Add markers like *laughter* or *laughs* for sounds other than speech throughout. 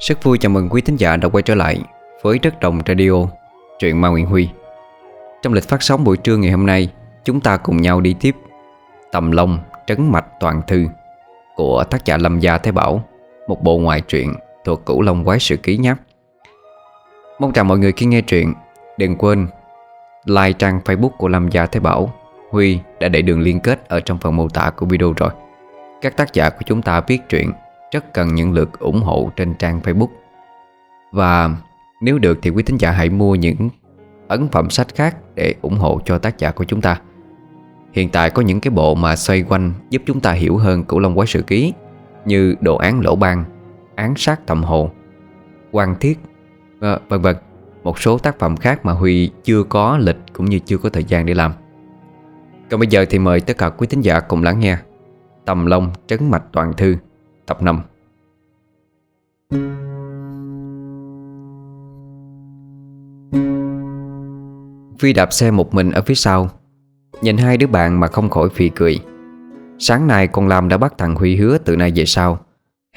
Rất vui chào mừng quý thính giả đã quay trở lại với Đất Đồng Radio, truyện Ma Nguyễn Huy. Trong lịch phát sóng buổi trưa ngày hôm nay, chúng ta cùng nhau đi tiếp Tầm Long Trấn Mạch Toàn Thư của tác giả Lâm Gia thái Bảo, một bộ ngoại truyện thuộc Cửu Long Quái Sự Ký nhé. Mong chào mọi người khi nghe truyện, đừng quên like trang Facebook của Lâm Gia thái Bảo. Huy đã để đường liên kết ở trong phần mô tả của video rồi. Các tác giả của chúng ta viết truyện rất cần những lượt ủng hộ trên trang Facebook. Và nếu được thì quý thính giả hãy mua những ấn phẩm sách khác để ủng hộ cho tác giả của chúng ta. Hiện tại có những cái bộ mà xoay quanh giúp chúng ta hiểu hơn Cửu Long Quái Sự Ký Như Đồ án Lỗ Ban, Án Sát Thầm Hồ, quan Thiết, ờ, vân vân. Một số tác phẩm khác mà Huy chưa có lịch cũng như chưa có thời gian để làm. Còn bây giờ thì mời tất cả quý thính giả cùng lắng nghe Tầm Long Trấn Mạch Toàn Thư. Tập 5 Vi đạp xe một mình ở phía sau Nhìn hai đứa bạn mà không khỏi phì cười. Sáng nay con Lam đã bắt thằng Huy hứa từ nay về sau.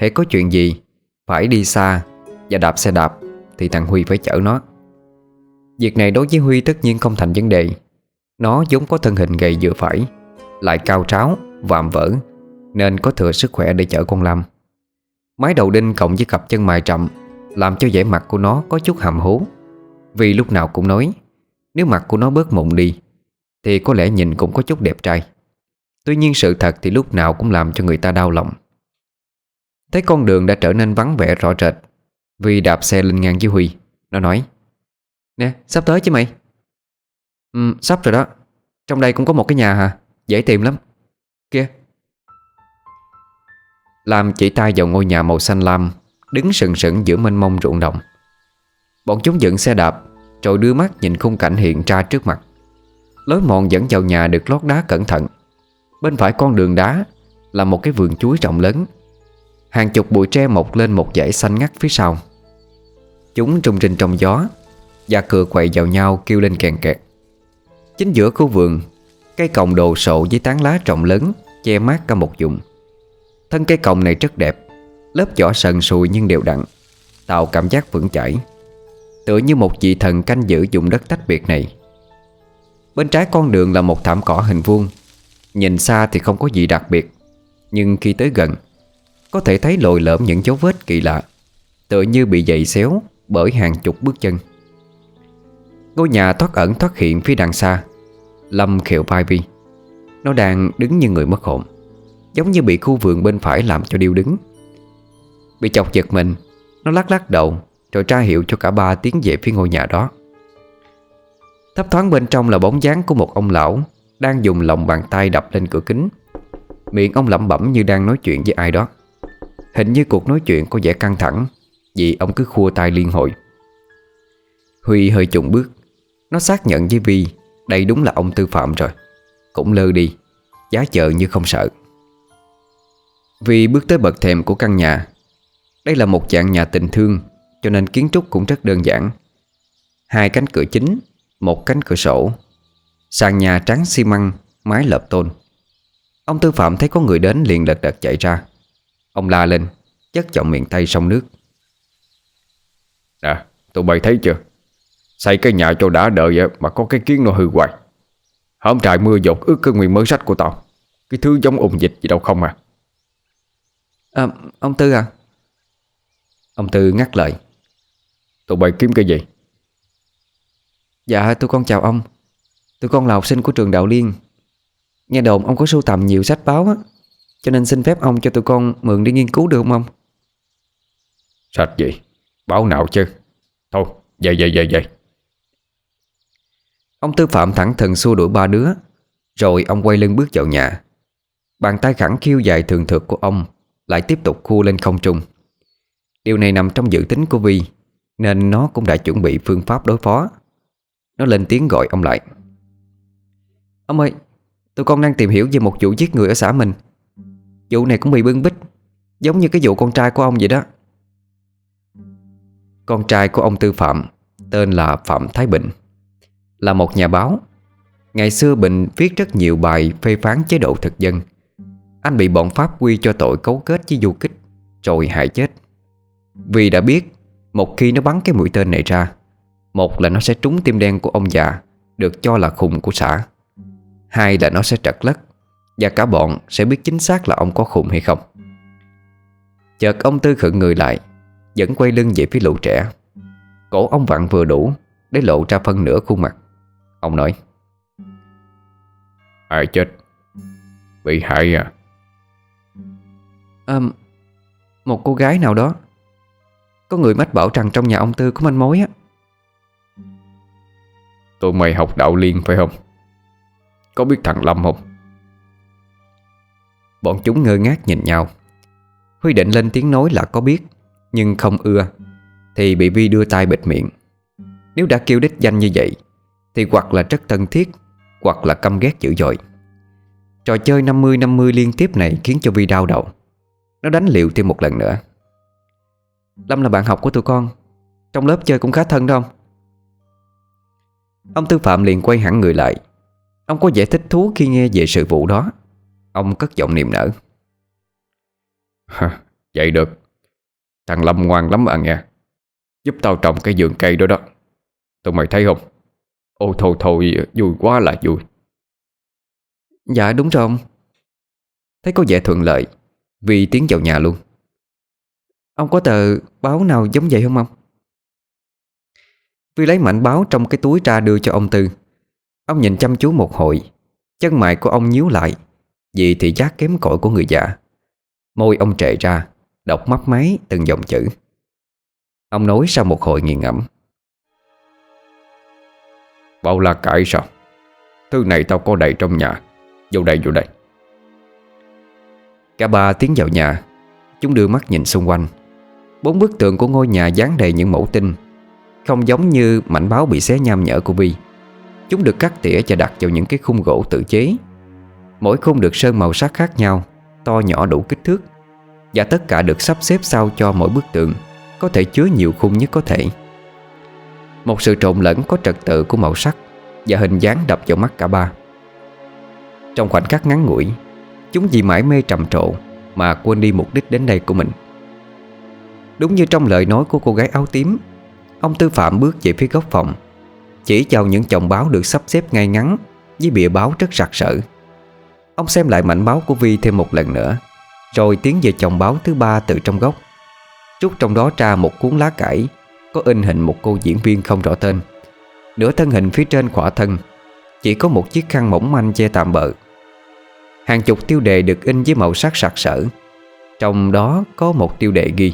Hãy có chuyện gì Phải đi xa Và đạp xe đạp Thì thằng Huy phải chở nó. Việc này đối với Huy tất nhiên không thành vấn đề. Nó vốn có thân hình gầy vừa phải Lại cao tráo, vạm vỡ nên có thừa sức khỏe để chở con Lam. Mái đầu đinh cộng với cặp chân mài chậm Làm cho vẻ mặt của nó có chút hàm hố. Vì lúc nào cũng nói, Nếu mặt của nó bớt mụn đi, Thì có lẽ nhìn cũng có chút đẹp trai. Tuy nhiên sự thật thì lúc nào cũng làm cho người ta đau lòng. Thấy con đường đã trở nên vắng vẻ rõ rệt Vì đạp xe lên ngang với Huy. Nó nói, Nè, sắp tới chứ mày? Ừ sắp rồi đó. Trong đây cũng có một cái nhà hả? Dễ tìm lắm. Kia. Lam chỉ tay vào ngôi nhà màu xanh lam, Đứng sừng sững giữa mênh mông ruộng đồng Bọn chúng dựng xe đạp Rồi đưa mắt nhìn khung cảnh hiện ra trước mặt. Lối mòn dẫn vào nhà được lót đá cẩn thận. Bên phải con đường đá Là một cái vườn chuối rộng lớn. Hàng chục bụi tre mọc lên một dãy xanh ngắt phía sau. Chúng trung trình trong gió, Và cửa quậy vào nhau kêu lên kèn kẹt. Chính giữa khu vườn, Cây còng đồ sộ với tán lá rộng lớn Che mát cả một vùng. Thân cây còng này rất đẹp. Lớp vỏ sần sùi nhưng đều đặn. Tạo cảm giác vững chãi. Tựa như một vị thần canh giữ vùng đất tách biệt này. Bên trái con đường là một thảm cỏ hình vuông. Nhìn xa thì không có gì đặc biệt. Nhưng khi tới gần, Có thể thấy lồi lõm những dấu vết kỳ lạ. Tựa như bị dày xéo Bởi hàng chục bước chân. Ngôi nhà thoát ẩn thoát hiện phía đằng xa. Lâm khều vai Vi. Nó đang đứng như người mất hồn. Giống như bị khu vườn bên phải làm cho điêu đứng. Bị chọc giật mình, Nó lắc lắc đầu, Rồi tra hiệu cho cả ba tiến về phía ngôi nhà đó. Thấp thoáng bên trong là bóng dáng của một ông lão Đang dùng lòng bàn tay đập lên cửa kính. Miệng ông lẩm bẩm như đang nói chuyện với ai đó. Hình như cuộc nói chuyện có vẻ căng thẳng, Vì ông cứ khua tay liên hồi. Huy hơi chùng bước, Nó xác nhận với Vi Đây đúng là ông Tư Phạm rồi. Cũng lơ đi, Giá chợ như không sợ vì bước tới bậc thềm của căn nhà, Đây là một dạng nhà tình thương, Cho nên kiến trúc cũng rất đơn giản. Hai cánh cửa chính, Một cánh cửa sổ. Sàn nhà trắng xi măng, Mái lợp tôn. Ông Tư Phạm thấy có người đến liền lật đật chạy ra. Ông la lên, Chất giọng miệng tay sông nước. Nè, tụi bay thấy chưa? Xây cái nhà cho đã đợi Mà có cái kiến nó hư hoài. Hôm trời mưa dột ướt cái nguyên mới sách của tao. Cái thứ giống ủng dịch gì đâu không à à, Ông Tư à? Ông Tư ngắt lời. Tụi bay kiếm cái gì? Dạ tôi con chào ông. Tụi con là học sinh của trường Đạo Liên. Nghe đồn ông có sưu tầm nhiều sách báo á Cho nên xin phép ông cho tụi con mượn đi nghiên cứu được không ông? Sách gì? Báo nào chứ? Thôi về về về về Ông Tư Phạm thẳng thừng xua đuổi ba đứa Rồi ông quay lưng bước vào nhà. Bàn tay khẳng khiêu dài thường thực của ông lại tiếp tục khu lên không trung. Điều này nằm trong dự tính của Vi, Nên nó cũng đã chuẩn bị phương pháp đối phó. Nó lên tiếng gọi ông lại. Ông ơi, Tụi con đang tìm hiểu về một vụ giết người ở xã mình. Vụ này cũng bị bưng bích Giống như cái vụ con trai của ông vậy đó. Con trai của ông Tư Phạm, Tên là Phạm Thái Bình, Là một nhà báo. Ngày xưa Bình viết rất nhiều bài phê phán chế độ thực dân anh bị bọn Pháp quy cho tội cấu kết với du kích, Rồi hại chết. Vì đã biết, Một khi nó bắn cái mũi tên này ra, Một là nó sẽ trúng tim đen của ông già, Được cho là khùng của xã. Hai là nó sẽ trật lất, Và cả bọn sẽ biết chính xác là ông có khùng hay không. Chợt ông Tư khựng người lại, Vẫn quay lưng về phía lũ trẻ. Cổ ông vặn vừa đủ Để lộ ra phân nửa khuôn mặt. Ông nói, Ai chết? Bị hại à? À, Một cô gái nào đó. Có người mách bảo rằng trong nhà ông Tư có manh mối á. Tụi mày học đạo liên phải không? Có biết thằng Lâm không? Bọn chúng ngơ ngác nhìn nhau. Huy định lên tiếng nói là có biết Nhưng không ưa Thì bị Vi đưa tay bịt miệng. Nếu đã kêu đích danh như vậy Thì hoặc là rất thân thiết Hoặc là căm ghét dữ dội. Trò chơi 50-50 liên tiếp này Khiến cho Vi đau đầu Nó đánh liệu thêm một lần nữa. Lâm là bạn học của tụi con. Trong lớp chơi cũng khá thân đó không Ông Tư Phạm liền quay hẳn người lại. Ông có vẻ thích thú khi nghe về sự vụ đó. Ông cất giọng niềm nở. Vậy được. Thằng Lâm ngoan lắm à nghe. Giúp tao trồng cái vườn cây đó đó. Tụi mày thấy không? Ô thôi thôi vui quá là vui. Dạ đúng rồi ông. Thấy có vẻ thuận lợi vì tiến vào nhà luôn. Ông có tờ báo nào giống vậy không ông? Vi lấy mảnh báo trong cái túi ra đưa cho ông Tư. Ông nhìn chăm chú một hồi, Chân mày của ông nhíu lại, Vì thị giác kém cỏi của người già. Môi ông trệ ra, Đọc mắt máy từng dòng chữ. Ông nói sau một hồi nghiền ngẫm. Bao la cãi sao? Thứ này tao có đầy trong nhà. Vô đây vô đây. Cả ba tiến vào nhà. Chúng đưa mắt nhìn xung quanh. Bốn bức tường của ngôi nhà dán đầy những mẫu tinh Không giống như mảnh báo bị xé nham nhở của Vi. Chúng được cắt tỉa và đặt vào những cái khung gỗ tự chế. Mỗi khung được sơn màu sắc khác nhau, To nhỏ đủ kích thước. Và tất cả được sắp xếp sao cho mỗi bức tượng Có thể chứa nhiều khung nhất có thể. Một sự trộn lẫn có trật tự của màu sắc Và hình dáng đập vào mắt cả ba. Trong khoảnh khắc ngắn ngủi Chúng vì mãi mê trầm trộ Mà quên đi mục đích đến đây của mình. Đúng như trong lời nói của cô gái áo tím, Ông Tư Phạm bước về phía góc phòng, Chỉ chào những chồng báo được sắp xếp ngay ngắn Với bìa báo rất sặc sỡ Ông xem lại mảnh báo của Vi thêm một lần nữa, Rồi tiến về chồng báo thứ ba từ trong góc. Trút trong đó ra một cuốn lá cải, Có in hình một cô diễn viên không rõ tên. Nửa thân hình phía trên khỏa thân, Chỉ có một chiếc khăn mỏng manh che tạm bờ. Hàng chục tiêu đề được in với màu sắc sặc sỡ. Trong đó có một tiêu đề ghi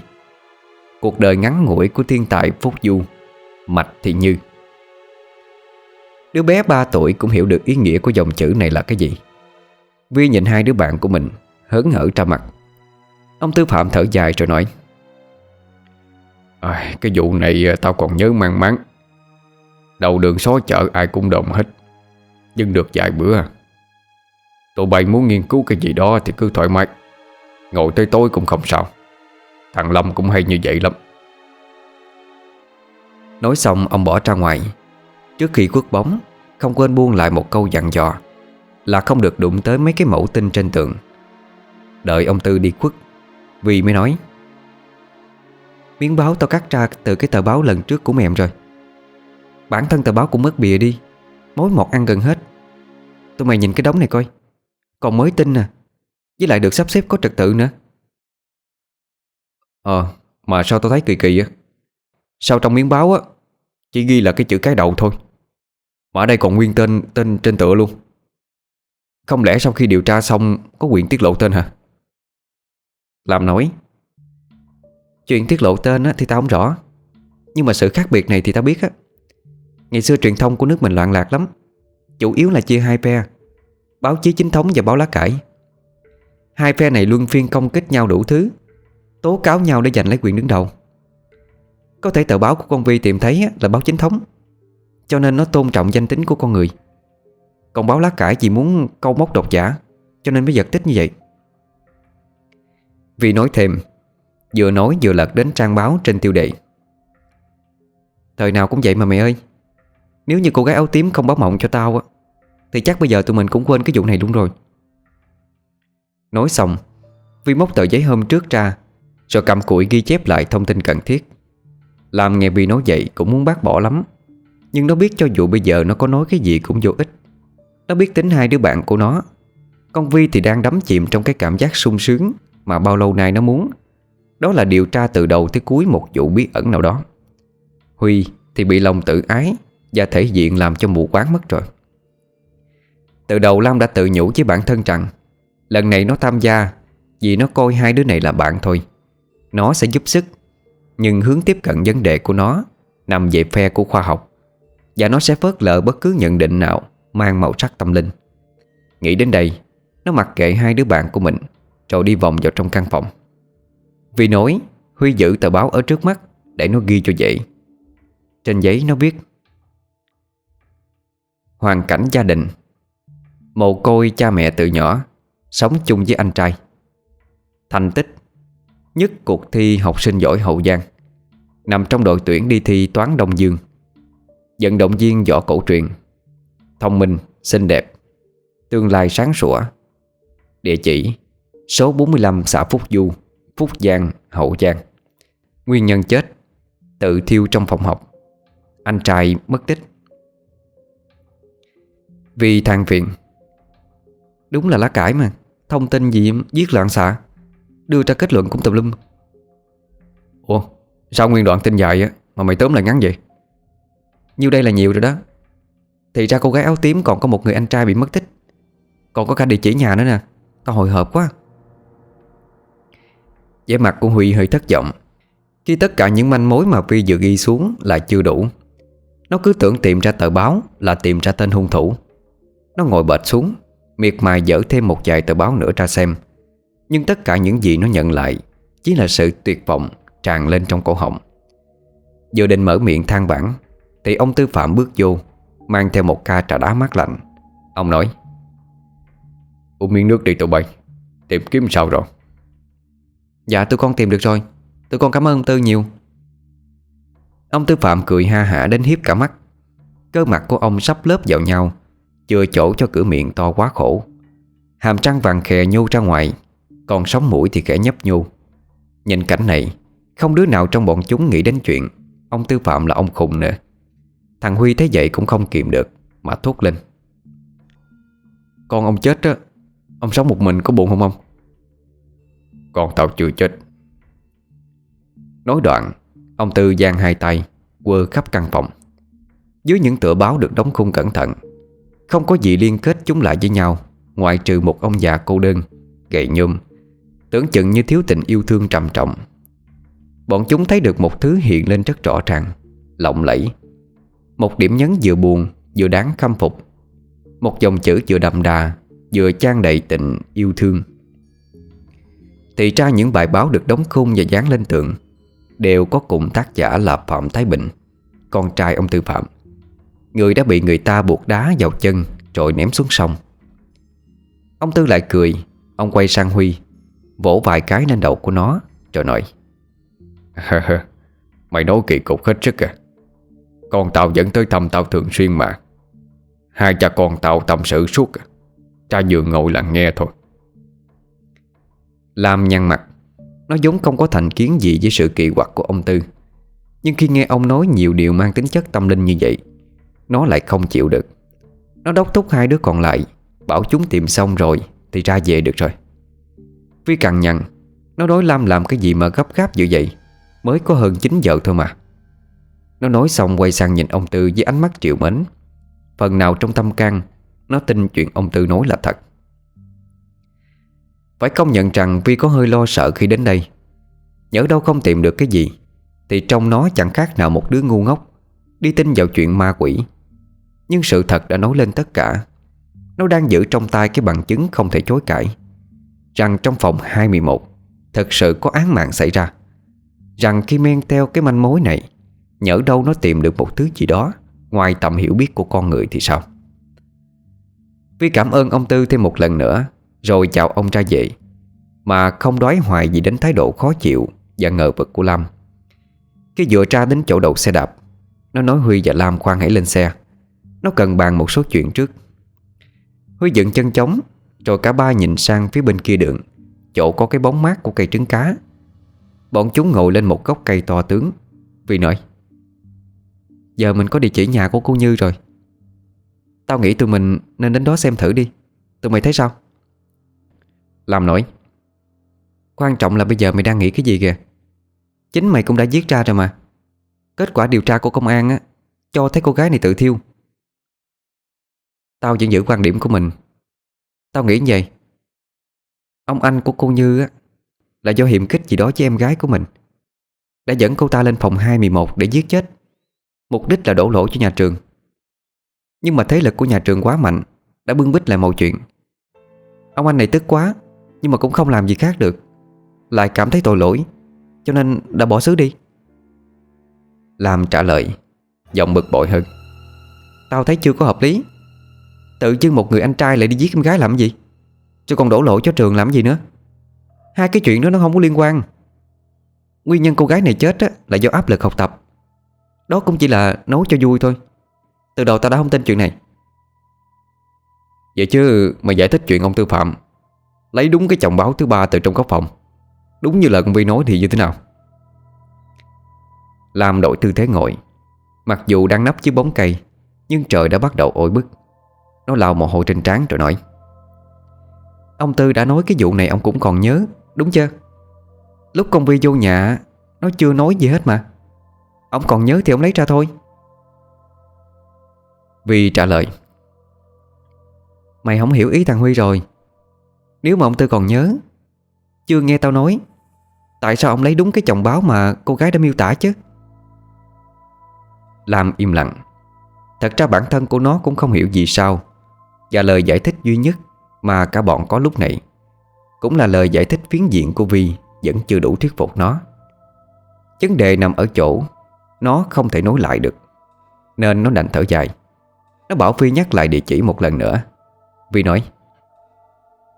Cuộc đời ngắn ngủi của thiên tài Phúc Du Mạch Thị Như. Đứa bé 3 tuổi cũng hiểu được ý nghĩa của dòng chữ này là cái gì. Vi nhìn hai đứa bạn của mình Hớn hở ra mặt. Ông Tư Phạm thở dài rồi nói à, Cái vụ này à, tao còn nhớ mang mắn. Đầu đường xó chợ ai cũng đồng hết Nhưng được vài bữa Tụi bay muốn nghiên cứu cái gì đó Thì cứ thoải mái. Ngồi tới tối cũng không sao. Thằng Lâm cũng hay như vậy lắm. Nói xong, ông bỏ ra ngoài. Trước khi quất bóng, Không quên buông lại một câu dặn dò Là không được đụng tới mấy cái mẫu tinh trên tường. Đợi ông Tư đi quất Vì mới nói, Miếng báo tao cắt ra từ cái tờ báo lần trước của mẹ em rồi. Bản thân tờ báo cũng mất bìa đi, Mối một ăn gần hết. Tụi mày nhìn cái đống này coi. Còn mới tin nè Với lại được sắp xếp có trật tự nữa. Ờ Mà sao tao thấy kỳ kỳ á? Sao trong miếng báo á Chỉ ghi là cái chữ cái đầu thôi? Mà ở đây còn nguyên tên tên trên tựa luôn. Không lẽ sau khi điều tra xong Có quyền tiết lộ tên hả? Làm nói Chuyện tiết lộ tên á, thì tao không rõ. Nhưng mà sự khác biệt này thì tao biết á. Ngày xưa truyền thông của nước mình loạn lạc lắm. Chủ yếu là chia hai phe. Báo chí chính thống và báo lá cải. Hai phe này luân phiên công kích nhau đủ thứ, Tố cáo nhau để giành lấy quyền đứng đầu. Có thể tờ báo của con Vi tìm thấy là báo chính thống, Cho nên nó tôn trọng danh tính của con người. Còn báo lá cải chỉ muốn câu móc độc giả, Cho nên mới giật tích như vậy. Vi nói thêm, Vừa nói vừa lật đến trang báo trên tiêu đề. Thời nào cũng vậy mà mẹ ơi, Nếu như cô gái áo tím không báo mộng cho tao á thì chắc bây giờ tụi mình cũng quên cái vụ này luôn rồi. Nói xong, Vi móc tờ giấy hôm trước ra, Rồi cầm cuội ghi chép lại thông tin cần thiết. Làm nghe Vi nói vậy cũng muốn bác bỏ lắm, Nhưng nó biết cho dù bây giờ nó có nói cái gì cũng vô ích. Nó biết tính hai đứa bạn của nó. Con Vi thì đang đắm chìm trong cái cảm giác sung sướng Mà bao lâu nay nó muốn. Đó là điều tra từ đầu tới cuối một vụ bí ẩn nào đó. Huy thì bị lòng tự ái Và thể diện làm cho mù quáng mất rồi. Từ đầu Lam đã tự nhủ với bản thân rằng, Lần này nó tham gia Vì nó coi hai đứa này là bạn thôi. Nó sẽ giúp sức, Nhưng hướng tiếp cận vấn đề của nó Nằm về phe của khoa học, Và nó sẽ phớt lờ bất cứ nhận định nào Mang màu sắc tâm linh. Nghĩ đến đây, Nó mặc kệ hai đứa bạn của mình, Rồi đi vòng vào trong căn phòng. Vì nói Huy giữ tờ báo ở trước mắt Để nó ghi cho dễ. Trên giấy nó viết, Hoàn cảnh gia đình Mồ côi cha mẹ từ nhỏ Sống chung với anh trai. Thành tích Nhất cuộc thi học sinh giỏi Hậu Giang Nằm trong đội tuyển đi thi toán Đông Dương. Vận động viên võ cổ truyền Thông minh, xinh đẹp Tương lai sáng sủa. Địa chỉ Số 45 xã Phúc Du Phúc Giang, Hậu Giang. Nguyên nhân chết Tự thiêu trong phòng học. Anh trai mất tích. Vì than phiền Đúng là lá cải mà. Thông tin gì giết loạn xạ Đưa ra kết luận cũng tùm lum. Ủa, sao nguyên đoạn tin dài á, Mà mày tóm lại ngắn vậy? Nhiêu đây là nhiều rồi đó. Thì ra cô gái áo tím còn có một người anh trai bị mất tích. Còn có cả địa chỉ nhà nữa nè. Tao hồi hộp quá. Vẻ mặt của Huy hơi thất vọng. Khi tất cả những manh mối mà Vi vừa ghi xuống là chưa đủ. Nó cứ tưởng tìm ra tờ báo Là tìm ra tên hung thủ. Nó ngồi bệt xuống. Miệt mài dở thêm một vài tờ báo nữa ra xem. Nhưng tất cả những gì nó nhận lại Chỉ là sự tuyệt vọng Tràn lên trong cổ họng. Vừa định mở miệng than vãn, Thì ông Tư Phạm bước vô, Mang theo một ca trà đá mát lạnh. Ông nói, Uống miếng nước đi tụi bay, Tìm kiếm sao rồi? Dạ tôi con tìm được rồi. Tôi con cảm ơn ông Tư nhiều. Ông Tư Phạm cười ha hả đến hiếp cả mắt. Cơ mặt của ông sắp lớp vào nhau chưa chỗ cho cửa miệng to quá khổ. Hàm răng vàng khè nhô ra ngoài, Còn sống mũi thì khẽ nhấp nhô. Nhìn cảnh này, Không đứa nào trong bọn chúng nghĩ đến chuyện Ông Tư Phạm là ông khùng nữa. Thằng Huy thấy vậy cũng không kiềm được, Mà thốt lên. Con ông chết á, Ông sống một mình có buồn không ông? Con tao chưa chết. Nói đoạn, Ông Tư giang hai tay, Quơ khắp căn phòng. Dưới những tựa báo được đóng khung cẩn thận không có gì liên kết chúng lại với nhau, Ngoại trừ một ông già cô đơn, Gầy nhôm, Tưởng chừng như thiếu tình yêu thương trầm trọng. Bọn chúng thấy được một thứ hiện lên rất rõ ràng, Lộng lẫy. Một điểm nhấn vừa buồn, Vừa đáng khâm phục. Một dòng chữ vừa đậm đà, Vừa trang đầy tình yêu thương. Thì ra những bài báo được đóng khung và dán lên tượng Đều có cùng tác giả là Phạm Thái Bình, Con trai ông Tư Phạm. Người đã bị người ta buộc đá vào chân, Rồi ném xuống sông. Ông Tư lại cười, Ông quay sang Huy, Vỗ vài cái lên đầu của nó, Rồi nói Mày nói kỳ cục hết sức à. Con tao dẫn tới thăm tao thường xuyên mà. Hai cha con tao tâm sự suốt à. Cha vừa ngồi lặng nghe thôi. Lam nhăn mặt, Nó vốn không có thành kiến gì với sự kỳ quặc của ông Tư. Nhưng khi nghe ông nói nhiều điều mang tính chất tâm linh như vậy nó lại không chịu được. Nó đốc thúc hai đứa còn lại, Bảo chúng tìm xong rồi Thì ra về được rồi. Vi cằn nhằn, Nó nói Lam làm cái gì mà gấp gáp dữ vậy? Mới có hơn 9 giờ thôi mà. Nó nói xong quay sang nhìn ông Tư với ánh mắt triệu mến. Phần nào trong tâm can, Nó tin chuyện ông Tư nói là thật. Phải công nhận rằng Vi có hơi lo sợ khi đến đây. Nhớ đâu không tìm được cái gì, Thì trong nó chẳng khác nào một đứa ngu ngốc, Đi tin vào chuyện ma quỷ. Nhưng sự thật đã nói lên tất cả. Nó đang giữ trong tay cái bằng chứng không thể chối cãi. Rằng trong phòng 21 Thật sự có án mạng xảy ra. Rằng khi men theo cái manh mối này, Nhỡ đâu nó tìm được một thứ gì đó Ngoài tầm hiểu biết của con người thì sao? Vi cảm ơn ông Tư thêm một lần nữa, Rồi chào ông ra về. Mà không đoái hoài gì đến thái độ khó chịu Và ngờ vực của Lam. Khi vừa ra đến chỗ đậu xe đạp, Nó nói Huy và Lam khoan hãy lên xe. Nó cần bàn một số chuyện trước. Huy dựng chân chống, Rồi cả ba nhìn sang phía bên kia đường. Chỗ có cái bóng mát của cây trứng cá. Bọn chúng ngồi lên một gốc cây to tướng. Vì nói Giờ mình có địa chỉ nhà của cô Như rồi. Tao nghĩ tụi mình nên đến đó xem thử đi. Tụi mày thấy sao? Làm nổi Quan trọng là bây giờ mày đang nghĩ cái gì kìa. Chính mày cũng đã giết ra rồi mà. Kết quả điều tra của công an á Cho thấy cô gái này tự thiêu. Tao vẫn giữ quan điểm của mình. Tao nghĩ như vậy. Ông anh của cô Như á, Là do hiểm khích gì đó với em gái của mình. Đã dẫn cô ta lên phòng 211 để giết chết. Mục đích là đổ lỗi cho nhà trường. Nhưng mà thế lực của nhà trường quá mạnh, Đã bưng bít lại mọi chuyện. Ông anh này tức quá, Nhưng mà cũng không làm gì khác được. Lại cảm thấy tội lỗi, Cho nên đã bỏ xứ đi. Lam trả lời, Giọng bực bội hơn. Tao thấy chưa có hợp lý. Tự dưng một người anh trai lại đi giết em gái làm gì? Chứ còn đổ lỗi cho trường làm gì nữa? Hai cái chuyện đó nó không có liên quan. Nguyên nhân cô gái này chết á, là do áp lực học tập. Đó cũng chỉ là nấu cho vui thôi. Từ đầu tao đã không tin chuyện này. Vậy chứ mày giải thích chuyện ông Tư Phạm Lấy đúng cái chồng báo thứ ba từ trong góc phòng Đúng như là con Vi nói thì như thế nào? Lam đổi tư thế ngồi Mặc dù đang nấp dưới bóng cây Nhưng trời đã bắt đầu ôi bức. Nó lao mồ hôi trên trán rồi nói. Ông Tư đã nói cái vụ này ông cũng còn nhớ, Đúng chưa? Lúc con Vi vô nhà, Nó chưa nói gì hết mà. Ông còn nhớ thì ông lấy ra thôi. Vi trả lời. Mày không hiểu ý thằng Huy rồi. Nếu mà ông Tư còn nhớ, Chưa nghe tao nói, Tại sao ông lấy đúng cái chồng báo mà cô gái đã miêu tả chứ? Lam im lặng. Thật ra bản thân của nó cũng không hiểu gì sao. Và lời giải thích duy nhất Mà cả bọn có lúc này. Cũng là lời giải thích phiến diện của Vi Vẫn chưa đủ thuyết phục nó. Vấn đề nằm ở chỗ, Nó không thể nối lại được, Nên nó đành thở dài. Nó bảo Phi nhắc lại địa chỉ một lần nữa. Vi nói,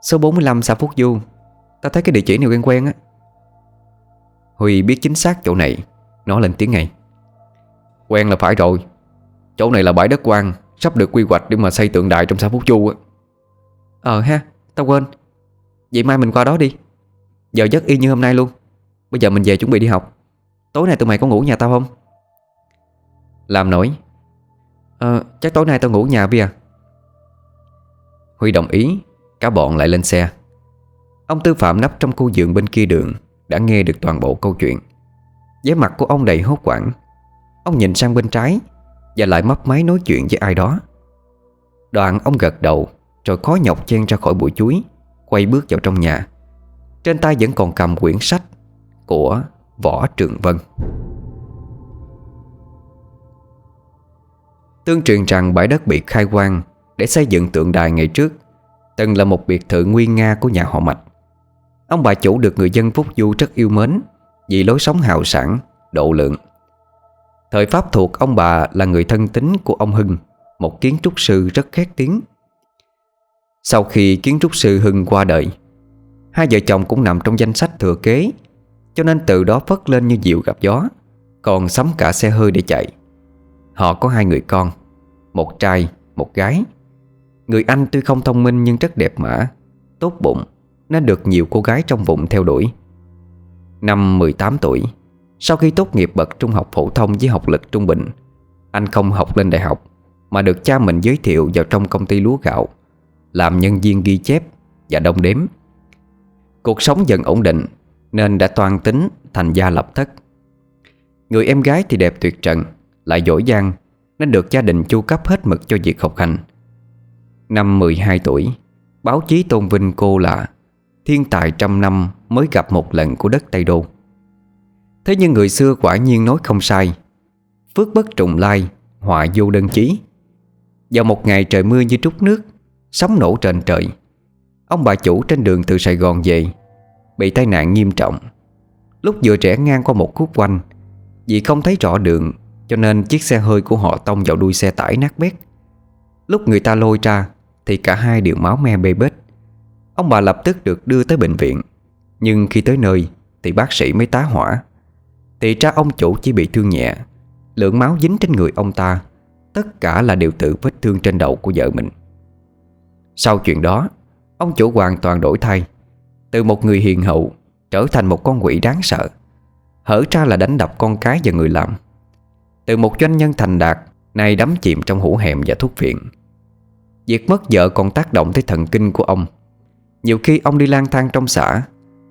Số 45 xã Phúc Du, Ta thấy cái địa chỉ này quen quen á. Huy biết chính xác chỗ này, Nó lên tiếng ngay, Quen là phải rồi, Chỗ này là bãi đất quan Sắp được quy hoạch để mà xây tượng đài trong xã Phúc Chu á. Ờ ha, tao quên. Vậy mai mình qua đó đi. Giờ giấc y như hôm nay luôn. Bây giờ mình về chuẩn bị đi học. Tối nay tụi mày có ngủ nhà tao không? Làm nổi. Ờ, chắc tối nay tao ngủ nhà bia Huy đồng ý Cả bọn lại lên xe. Ông Tư Phạm nấp trong khu giường bên kia đường Đã nghe được toàn bộ câu chuyện. Vẻ mặt của ông đầy hốt quảng Ông nhìn sang bên trái và lại mấp máy nói chuyện với ai đó. Đoạn ông gật đầu Rồi khó nhọc chen ra khỏi bụi chuối Quay bước vào trong nhà. Trên tay vẫn còn cầm quyển sách Của Võ Trường Vân. Tương truyền rằng bãi đất bị khai quang Để xây dựng tượng đài ngày trước Từng là một biệt thự nguyên nga của nhà họ Mạch. Ông bà chủ được người dân Phúc Du rất yêu mến Vì lối sống hào sản, độ lượng. Thời Pháp thuộc ông bà là người thân tín của ông Hưng Một kiến trúc sư rất khét tiếng. Sau khi kiến trúc sư Hưng qua đời Hai vợ chồng cũng nằm trong danh sách thừa kế Cho nên từ đó phất lên như diệu gặp gió Còn sắm cả xe hơi để chạy. Họ có hai người con Một trai, một gái. Người anh tuy không thông minh nhưng rất đẹp mã Tốt bụng Nên được nhiều cô gái trong vùng theo đuổi. Năm 18 tuổi sau khi tốt nghiệp bậc trung học phổ thông với học lực trung bình, Anh không học lên đại học, Mà được cha mình giới thiệu vào trong công ty lúa gạo, Làm nhân viên ghi chép Và đông đếm. Cuộc sống dần ổn định, Nên đã toan tính thành gia lập thất. Người em gái thì đẹp tuyệt trần, Lại giỏi giang, Nên được gia đình chu cấp hết mực cho việc học hành. Năm 12 tuổi, Báo chí tôn vinh cô là Thiên tài trăm năm mới gặp một lần của đất Tây Đô. Thế nhưng người xưa quả nhiên nói không sai. Phước bất trùng lai, Họa vô đơn chí. Vào một ngày trời mưa như trút nước Sóng nổ trên trời. Ông bà chủ trên đường từ Sài Gòn về, Bị tai nạn nghiêm trọng. Lúc vừa trẻ ngang qua một khúc quanh, Vì không thấy rõ đường, Cho nên chiếc xe hơi của họ tông vào đuôi xe tải nát bét. Lúc người ta lôi ra, Thì cả hai đều máu me bê bết. Ông bà lập tức được đưa tới bệnh viện, Nhưng khi tới nơi, Thì bác sĩ mới tá hỏa. Thì ra ông chủ chỉ bị thương nhẹ. Lượng máu dính trên người ông ta, Tất cả là đều tự vết thương trên đầu của vợ mình. Sau chuyện đó, Ông chủ hoàn toàn đổi thay. Từ một người hiền hậu, Trở thành một con quỷ đáng sợ. Hở ra là đánh đập con cái và người làm. Từ một doanh nhân thành đạt, Nay đắm chìm trong hũ hẹm và thuốc viện Việc mất vợ còn tác động tới thần kinh của ông. Nhiều khi ông đi lang thang trong xã,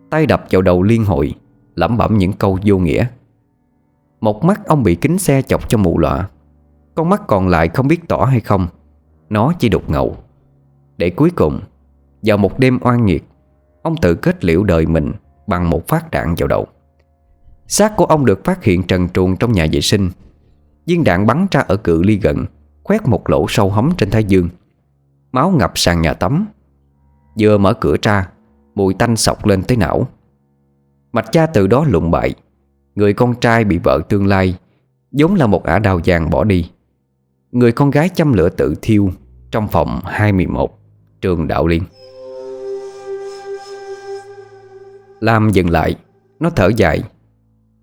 Tay đập vào đầu liên hội, Lẩm bẩm những câu vô nghĩa. Một mắt ông bị kính xe chọc cho mù lọa. Con mắt còn lại không biết tỏ hay không. Nó chỉ đục ngầu. Để cuối cùng, Vào một đêm oan nghiệt, Ông tự kết liễu đời mình Bằng một phát đạn vào đầu. Xác của ông được phát hiện trần truồng trong nhà vệ sinh. Viên đạn bắn ra ở cự ly gần, Khoét một lỗ sâu hóng trên thái dương. Máu ngập sàn nhà tắm. Vừa mở cửa ra, Mùi tanh sọc lên tới não. Mạch cha từ đó lụng bại. Người con trai bị vợ tương lai, giống là một ả đào vàng bỏ đi. Người con gái chăm lửa tự thiêu Trong phòng 21 Trường Đạo Liên. Lam dừng lại, Nó thở dài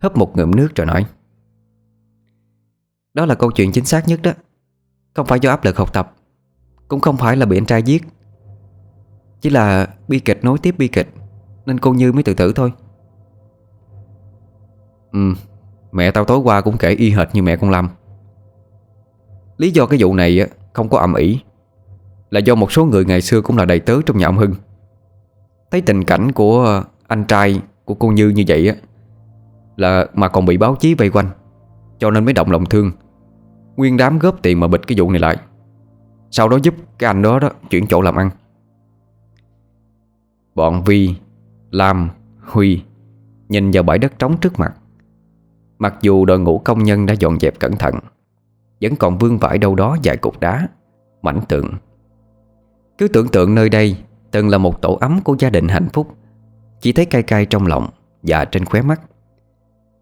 Hấp một ngụm nước rồi nói, Đó là câu chuyện chính xác nhất đó. Không phải do áp lực học tập, Cũng không phải là bị anh trai giết. Chỉ là bi kịch, nối tiếp bi kịch, Nên cô Như mới tự tử thôi. Ừ Mẹ tao tối qua cũng kể y hệt như mẹ con Lâm. Lý do cái vụ này không có ầm ĩ Là do một số người ngày xưa cũng là đầy tớ trong nhà ông Hưng. Thấy tình cảnh của anh trai của cô Như như vậy á Là mà còn bị báo chí vây quanh Cho nên mới động lòng thương. Nguyên đám góp tiền mà bịt cái vụ này lại. Sau đó giúp cái anh đó đó chuyển chỗ làm ăn. Bọn Vi, Lam, Huy Nhìn vào bãi đất trống trước mặt. Mặc dù đội ngũ công nhân đã dọn dẹp cẩn thận, Vẫn còn vương vãi đâu đó vài cục đá, Mảnh tượng. Cứ tưởng tượng nơi đây Từng là một tổ ấm của gia đình hạnh phúc, Chỉ thấy cay cay trong lòng Và trên khóe mắt.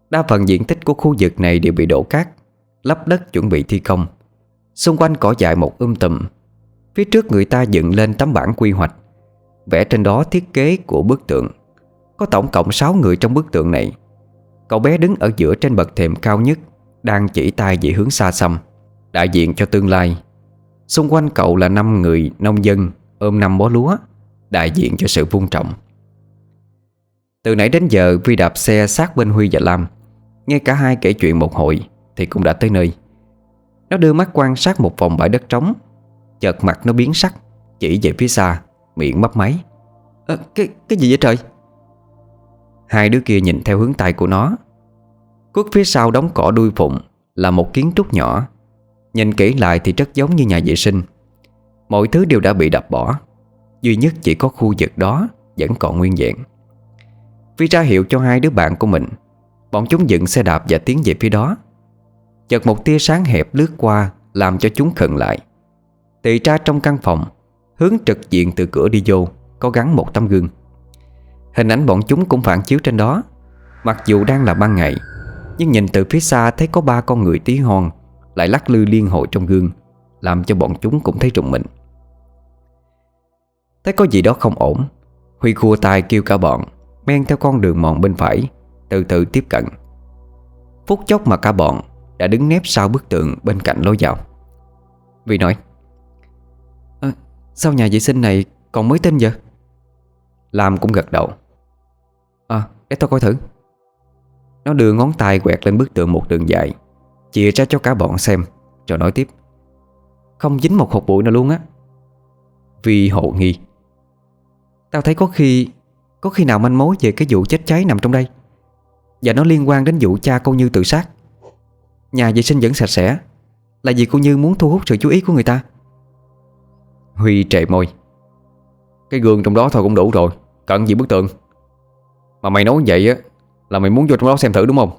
Đa phần diện tích của khu vực này đều bị đổ cát, Lấp đất chuẩn bị thi công. Xung quanh cỏ dại một um tùm, Phía trước người ta dựng lên tấm bản quy hoạch. Vẽ trên đó thiết kế của bức tượng. Có tổng cộng 6 người trong bức tượng này. Cậu bé đứng ở giữa trên bậc thềm cao nhất Đang chỉ tay về hướng xa xăm Đại diện cho tương lai. Xung quanh cậu là năm người nông dân Ôm năm bó lúa Đại diện cho sự vun trọng Từ nãy đến giờ Vi đạp xe sát bên Huy và Lam. Nghe cả hai kể chuyện một hồi Thì cũng đã tới nơi. Nó đưa mắt quan sát một vòng bãi đất trống. Chợt mặt nó biến sắc Chỉ về phía xa Miệng mấp máy. À, Cái cái gì vậy trời? Hai đứa kia nhìn theo hướng tay của nó. Khuất phía sau đóng cỏ đuôi phụng Là một kiến trúc nhỏ. Nhìn kỹ lại thì rất giống như nhà vệ sinh. Mọi thứ đều đã bị đập bỏ. Duy nhất chỉ có khu vực đó Vẫn còn nguyên vẹn. Vi ra hiệu cho hai đứa bạn của mình. Bọn chúng dựng xe đạp và tiến về phía đó. Chợt một tia sáng hẹp lướt qua Làm cho chúng khẩn lại. Tị ra trong căn phòng, Hướng trực diện từ cửa đi vô, Có gắn một tấm gương. Hình ảnh bọn chúng cũng phản chiếu trên đó. Mặc dù đang là ban ngày Nhưng nhìn từ phía xa thấy có ba con người tí hon Lại lắc lư liên hồi trong gương Làm cho bọn chúng cũng thấy trùng mình. Thấy có gì đó không ổn Huy khua tay kêu cả bọn Men theo con đường mòn bên phải Từ từ tiếp cận. Phút chốc mà cả bọn Đã đứng nép sau bức tượng bên cạnh lối vào. Vì nói à, Sao nhà vệ sinh này còn mới tin vậy? Lam cũng gật đầu để tao coi thử. Nó đưa ngón tay quẹt lên bức tượng một đường dài, Chìa ra cho cả bọn xem, Rồi nói tiếp. Không dính một hột bụi nào luôn á. Vì hộ nghi. Tao thấy có khi Có khi nào manh mối về cái vụ chết cháy nằm trong đây. Và nó liên quan đến vụ cha cô Như tự sát. Nhà vệ sinh vẫn sạch sẽ. Là vì cô Như muốn thu hút sự chú ý của người ta. Huy trệ môi. Cái gương trong đó thôi cũng đủ rồi Cận gì bức tượng mà mày nói vậy á, Là mày muốn vô trong đó xem thử đúng không?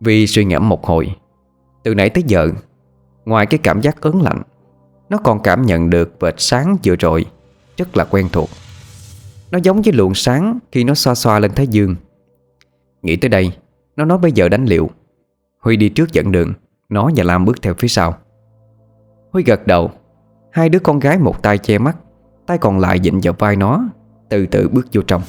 Vì suy ngẫm một hồi. Từ nãy tới giờ, Ngoài cái cảm giác ớn lạnh, Nó còn cảm nhận được vệt sáng vừa rồi, Rất là quen thuộc. Nó giống với luồng sáng Khi nó xoa xoa lên thái dương. Nghĩ tới đây, Nó nói bây giờ đánh liệu. Huy đi trước dẫn đường, Nó và Lam bước theo phía sau. Huy gật đầu. Hai đứa con gái một tay che mắt, Tay còn lại dịnh vào vai nó. Từ từ bước vô trong.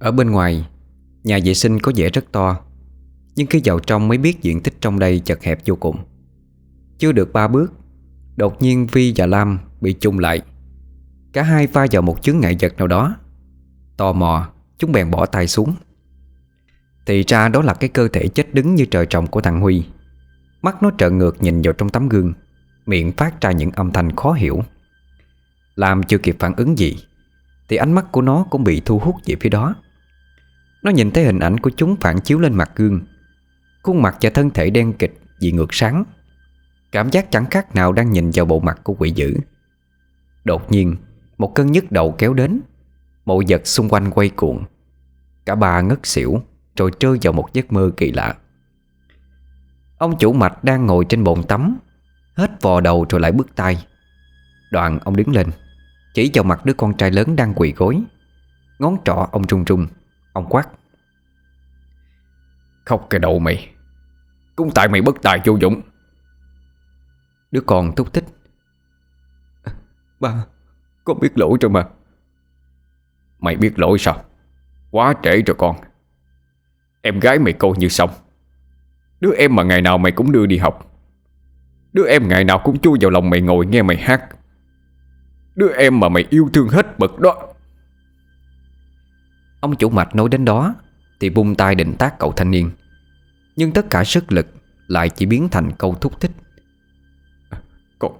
Ở bên ngoài Nhà vệ sinh có vẻ rất to, Nhưng khi vào trong mới biết diện tích trong đây chật hẹp vô cùng. Chưa được ba bước, Đột nhiên Vi và Lam bị chung lại. Cả hai va vào một chướng ngại vật nào đó. Tò mò, Chúng bèn bỏ tay xuống. Thì ra đó là cái cơ thể chết đứng như trời trồng của thằng Huy. Mắt nó trợn ngược nhìn vào trong tấm gương, Miệng phát ra những âm thanh khó hiểu. Làm chưa kịp phản ứng gì, Thì ánh mắt của nó cũng bị thu hút về phía đó. Nó nhìn thấy hình ảnh của chúng phản chiếu lên mặt gương. Khuôn mặt và thân thể đen kịch vì ngược sáng. Cảm giác chẳng khác nào đang nhìn vào bộ mặt của quỷ dữ. Đột nhiên, Một cơn nhức đầu kéo đến. Mộ vật xung quanh quay cuộn Cả ba ngất xỉu, Rồi rơi vào một giấc mơ kỳ lạ. Ông chủ mạch đang ngồi trên bồn tắm, Hết vò đầu rồi lại bước tay. Đoạn ông đứng lên, Chỉ vào mặt đứa con trai lớn đang quỳ gối. Ngón trỏ ông trung trung Ông quát. Khóc cái đầu mày. Cũng tại mày bất tài vô dụng. Đứa con thúc thích. Ba Con biết lỗi rồi mà. Mày biết lỗi sao? Quá trễ rồi con. Em gái mày coi như xong. Đứa em mà ngày nào mày cũng đưa đi học. Đứa em ngày nào cũng chui vào lòng mày ngồi nghe mày hát. Đứa em mà mày yêu thương hết bực đó. Ông chủ mạch nói đến đó Thì bung tay định tác cậu thanh niên. Nhưng tất cả sức lực Lại chỉ biến thành câu thúc thích. Con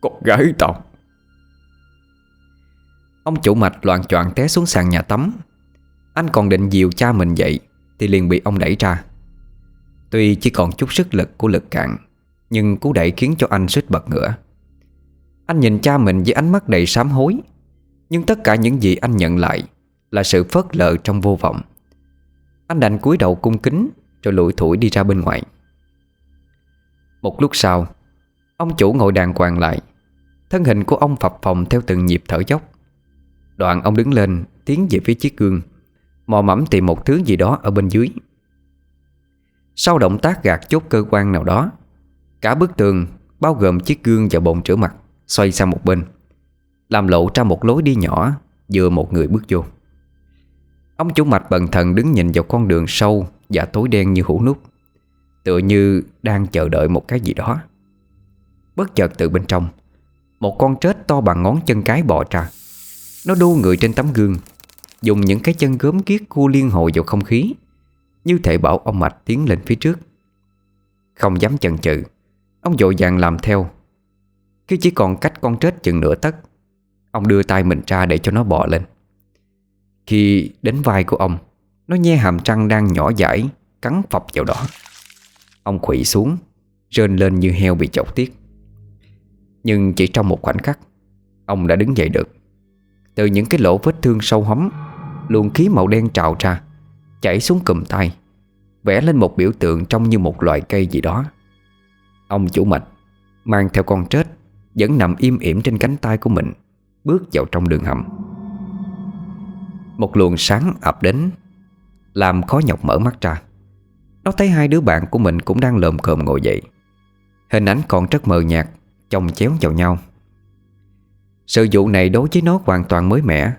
Con gái tao. Ông chủ mạch loạn choạng té xuống sàn nhà tắm. Anh còn định dìu cha mình dậy Thì liền bị ông đẩy ra. Tuy chỉ còn chút sức lực của lực cạn Nhưng cú đẩy khiến cho anh suýt bật ngửa. Anh nhìn cha mình với ánh mắt đầy sám hối Nhưng tất cả những gì anh nhận lại là sự phớt lờ trong vô vọng. Anh đành cúi đầu cung kính Rồi lủi thủi đi ra bên ngoài. Một lúc sau, Ông chủ ngồi đàng hoàng lại. Thân hình của ông phập phồng theo từng nhịp thở dốc. Đoạn ông đứng lên, Tiến về phía chiếc gương, Mò mẫm tìm một thứ gì đó ở bên dưới. Sau động tác gạt chốt cơ quan nào đó, Cả bức tường Bao gồm chiếc gương và bồn rửa mặt Xoay sang một bên, Làm lộ ra một lối đi nhỏ Vừa một người bước vô. Ông chủ mạch bần thần đứng nhìn vào con đường sâu Và tối đen như hũ nút, Tựa như đang chờ đợi một cái gì đó. Bất chợt từ bên trong, Một con trết to bằng ngón chân cái bò ra. Nó đu người trên tấm gương, Dùng những cái chân gớm kiết cua liên hồi vào không khí, Như thể bảo ông Mạch tiến lên phía trước. Không dám chần chừ, Ông vội vàng làm theo. Khi chỉ còn cách con trết chừng nửa tấc, Ông đưa tay mình ra để cho nó bò lên. Khi đến vai của ông, Nó nhe hàm răng đang nhỏ dãi, Cắn phập vào đó. Ông khủy xuống, Rên lên như heo bị chọc tiết. Nhưng chỉ trong một khoảnh khắc, Ông đã đứng dậy được. Từ những cái lỗ vết thương sâu hóm Luồng khí màu đen trào ra, Chảy xuống cùm tay, Vẽ lên một biểu tượng trông như một loại cây gì đó. Ông chủ mạch Mang theo con trết, Vẫn nằm im ỉm trên cánh tay của mình, Bước vào trong đường hầm. Một luồng sáng ập đến Làm khó nhọc mở mắt ra. Nó thấy hai đứa bạn của mình Cũng đang lồm cồm ngồi dậy. Hình ảnh còn rất mờ nhạt Chồng chéo vào nhau. Sự vụ này đối với nó hoàn toàn mới mẻ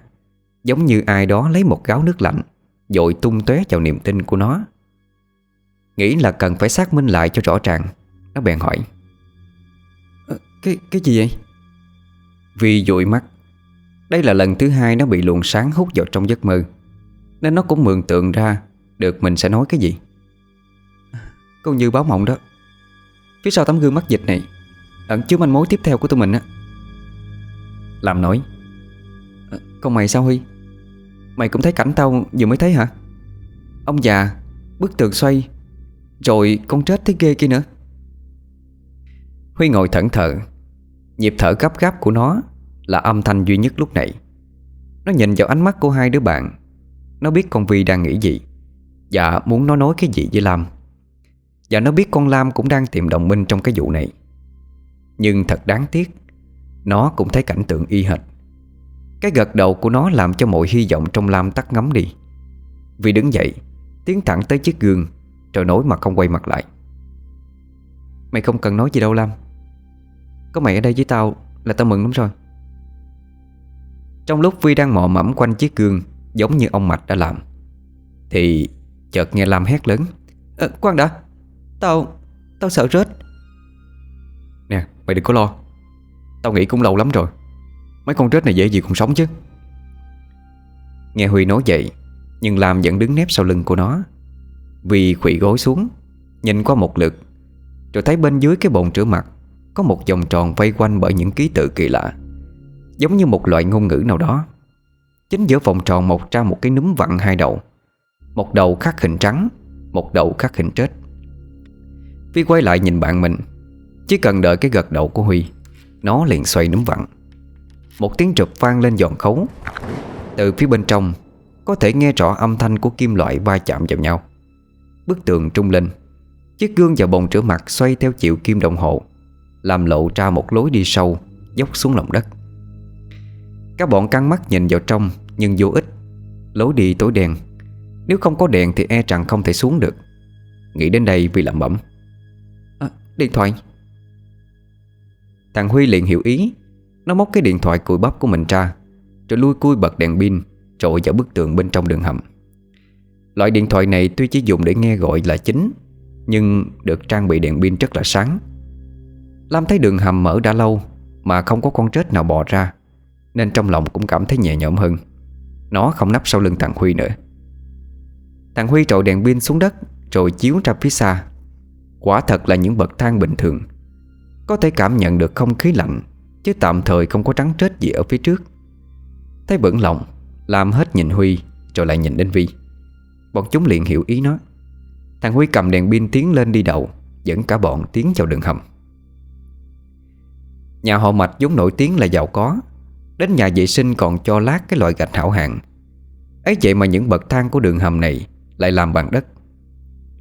Giống như ai đó lấy một gáo nước lạnh Dội tung tóe vào niềm tin của nó. Nghĩ là cần phải xác minh lại cho rõ ràng Nó bèn hỏi. "Ờ, Cái cái gì vậy? Vì dụi mắt đây là lần thứ hai nó bị luồng sáng hút vào trong giấc mơ. Nên nó cũng mường tượng ra Được mình sẽ nói cái gì. Câu như báo mộng đó. Phía sau tấm gương mắt dịch này Ẩn chứa manh mối tiếp theo của tụi mình á. Làm nói "Ờ, Con mày sao Huy? Mày cũng thấy cảnh tao vừa mới thấy hả? Ông già Bức tường xoay Rồi con chết thấy ghê kia nữa. Huy ngồi thẫn thờ Nhịp thở gấp gáp của nó là âm thanh duy nhất lúc nãy. Nó nhìn vào ánh mắt của hai đứa bạn. Nó biết con Vi đang nghĩ gì. Và muốn nó nói cái gì với Lam. Và nó biết con Lam cũng đang tìm đồng minh trong cái vụ này. Nhưng thật đáng tiếc, Nó cũng thấy cảnh tượng y hệt. Cái gật đầu của nó làm cho mọi hy vọng trong Lam tắt ngấm đi. Vì đứng dậy, Tiến thẳng tới chiếc gương, Rồi nói mà không quay mặt lại. Mày không cần nói gì đâu, Lam. Có mày ở đây với tao Là tao mừng lắm rồi. Trong lúc Vi đang mò mẫm quanh chiếc gương Giống như ông Mạch đã làm. Thì chợt nghe Lam hét lớn. À, Quang đã Tao Tao sợ rết. Nè mày đừng có lo. Tao nghĩ cũng lâu lắm rồi. Mấy con rết này dễ gì còn sống chứ. Nghe Huy nói vậy Nhưng Lam vẫn đứng nép sau lưng của nó. Vì khủy gối xuống Nhìn qua một lượt Rồi thấy bên dưới cái bồn rửa mặt Có một vòng tròn vây quanh bởi những ký tự kỳ lạ. Giống như một loại ngôn ngữ nào đó. Chính giữa vòng tròn một ra một cái núm vặn hai đầu. Một đầu khắc hình trắng, Một đầu khắc hình trết. Phi quay lại nhìn bạn mình. Chỉ cần đợi cái gật đầu của Huy, Nó liền xoay núm vặn. Một tiếng trụp vang lên giòn khấu. Từ phía bên trong, Có thể nghe rõ âm thanh của kim loại va chạm vào nhau. Bức tường trung lên. Chiếc gương và bồn rửa mặt xoay theo chiều kim đồng hồ, Làm lộ ra một lối đi sâu, Dốc xuống lòng đất. Các bọn căng mắt nhìn vào trong Nhưng vô ích. Lối đi tối đen. Nếu không có đèn thì e rằng không thể xuống được. Nghĩ đến đây vì lẩm bẩm. À, Điện thoại. Thằng Huy liền hiểu ý. Nó móc cái điện thoại cùi bắp của mình ra Rồi lui cui bật đèn pin Trội vào bức tường bên trong đường hầm. Loại điện thoại này tuy chỉ dùng để nghe gọi là chính Nhưng được trang bị đèn pin rất là sáng. Lam thấy đường hầm mở đã lâu Mà không có con trết nào bò ra. Nên trong lòng cũng cảm thấy nhẹ nhõm hơn. Nó không nắp sau lưng thằng Huy nữa. Thằng Huy trội đèn pin xuống đất Rồi chiếu ra phía xa. Quả thật là những bậc thang bình thường. Có thể cảm nhận được không khí lạnh, Chứ tạm thời không có trắng trết gì ở phía trước. Thấy bẩn lòng Làm hết nhìn Huy, Rồi lại nhìn đến Vi. Bọn chúng liền hiểu ý nó. Thằng Huy cầm đèn pin tiến lên đi đầu, Dẫn cả bọn tiến vào đường hầm. Nhà họ Mạch vốn nổi tiếng là giàu có Đến nhà vệ sinh còn cho lát cái loại gạch hảo hạng. Ấy vậy mà những bậc thang của đường hầm này Lại làm bằng đất.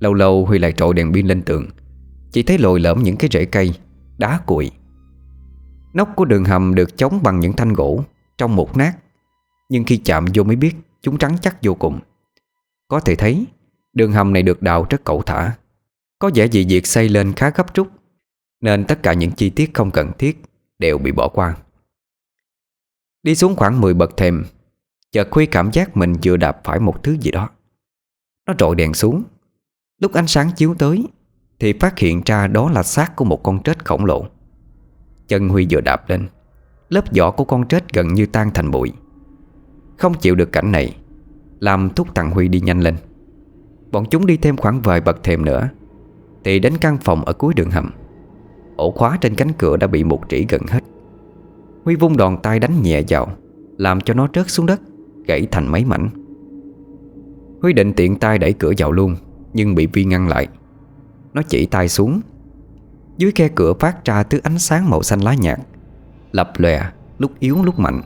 Lâu lâu Huy lại trội đèn pin lên tường. Chỉ thấy lồi lõm những cái rễ cây, Đá cuội. Nóc của đường hầm được chống bằng những thanh gỗ, Trong một nát. Nhưng khi chạm vô mới biết Chúng trắng chắc vô cùng. Có thể thấy, Đường hầm này được đào rất cẩu thả. Có vẻ gì việc xây lên khá gấp rút, Nên tất cả những chi tiết không cần thiết Đều bị bỏ qua. Đi xuống khoảng 10 bậc thềm, Chợt Huy cảm giác mình vừa đạp phải một thứ gì đó. Nó trội đèn xuống. Lúc ánh sáng chiếu tới, Thì phát hiện ra đó là xác của một con trết khổng lồ. Chân Huy vừa đạp lên, Lớp vỏ của con trết gần như tan thành bụi. Không chịu được cảnh này, Làm thúc thằng Huy đi nhanh lên. Bọn chúng đi thêm khoảng vài bậc thềm nữa, Thì đến căn phòng ở cuối đường hầm. Ổ khóa trên cánh cửa đã bị một trĩ gần hết. Huy vung đòn tay đánh nhẹ vào, Làm cho nó rớt xuống đất, Gãy thành mấy mảnh. Huy định tiện tay đẩy cửa vào luôn, Nhưng bị Vi ngăn lại. Nó chỉ tay xuống. Dưới khe cửa phát ra thứ ánh sáng màu xanh lá nhạt, Lập lòe, Lúc yếu lúc mạnh,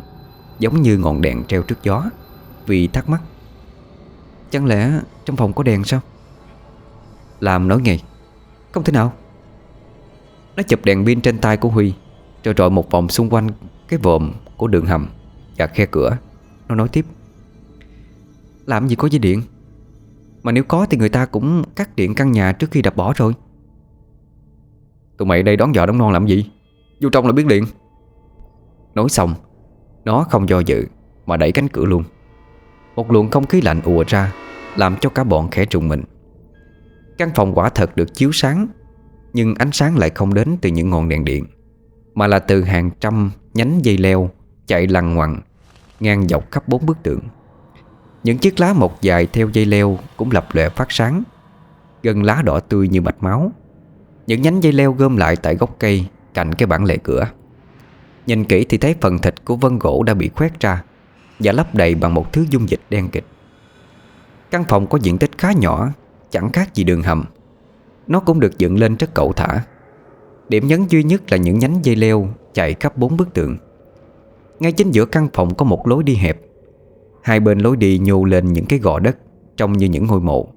Giống như ngọn đèn treo trước gió. Vi thắc mắc. Chẳng lẽ trong phòng có đèn sao? Làm nói ngay. Không thể nào. Nó chụp đèn pin trên tay của Huy rồi rọi một vòng xung quanh Cái vòm của đường hầm Và khe cửa. Nó nói tiếp. Làm gì có dây điện? Mà nếu có thì người ta cũng cắt điện căn nhà Trước khi đập bỏ rồi. Tụi mày đây đón vợ đón non làm gì? Vô trong là biết điện Nói xong, Nó không do dự Mà đẩy cánh cửa luôn. Một luồng không khí lạnh ùa ra, Làm cho cả bọn khẽ trùng mình. Căn phòng quả thật được chiếu sáng, Nhưng ánh sáng lại không đến từ những ngọn đèn điện. Mà là từ hàng trăm nhánh dây leo Chạy lằn ngoằn Ngang dọc khắp bốn bức tượng Những chiếc lá mọc dài theo dây leo Cũng lập lệ phát sáng, Gân lá đỏ tươi như mạch máu. Những nhánh dây leo gom lại tại gốc cây Cạnh cái bản lề cửa. Nhìn kỹ thì thấy phần thịt của vân gỗ đã bị khoét ra Và lấp đầy bằng một thứ dung dịch đen kịch. Căn phòng có diện tích khá nhỏ, Chẳng khác gì đường hầm. Nó cũng được dựng lên rất cẩu thả. Điểm nhấn duy nhất là những nhánh dây leo Chạy khắp bốn bức tượng Ngay chính giữa căn phòng có một lối đi hẹp. Hai bên lối đi nhô lên những cái gò đất Trông như những ngôi mộ.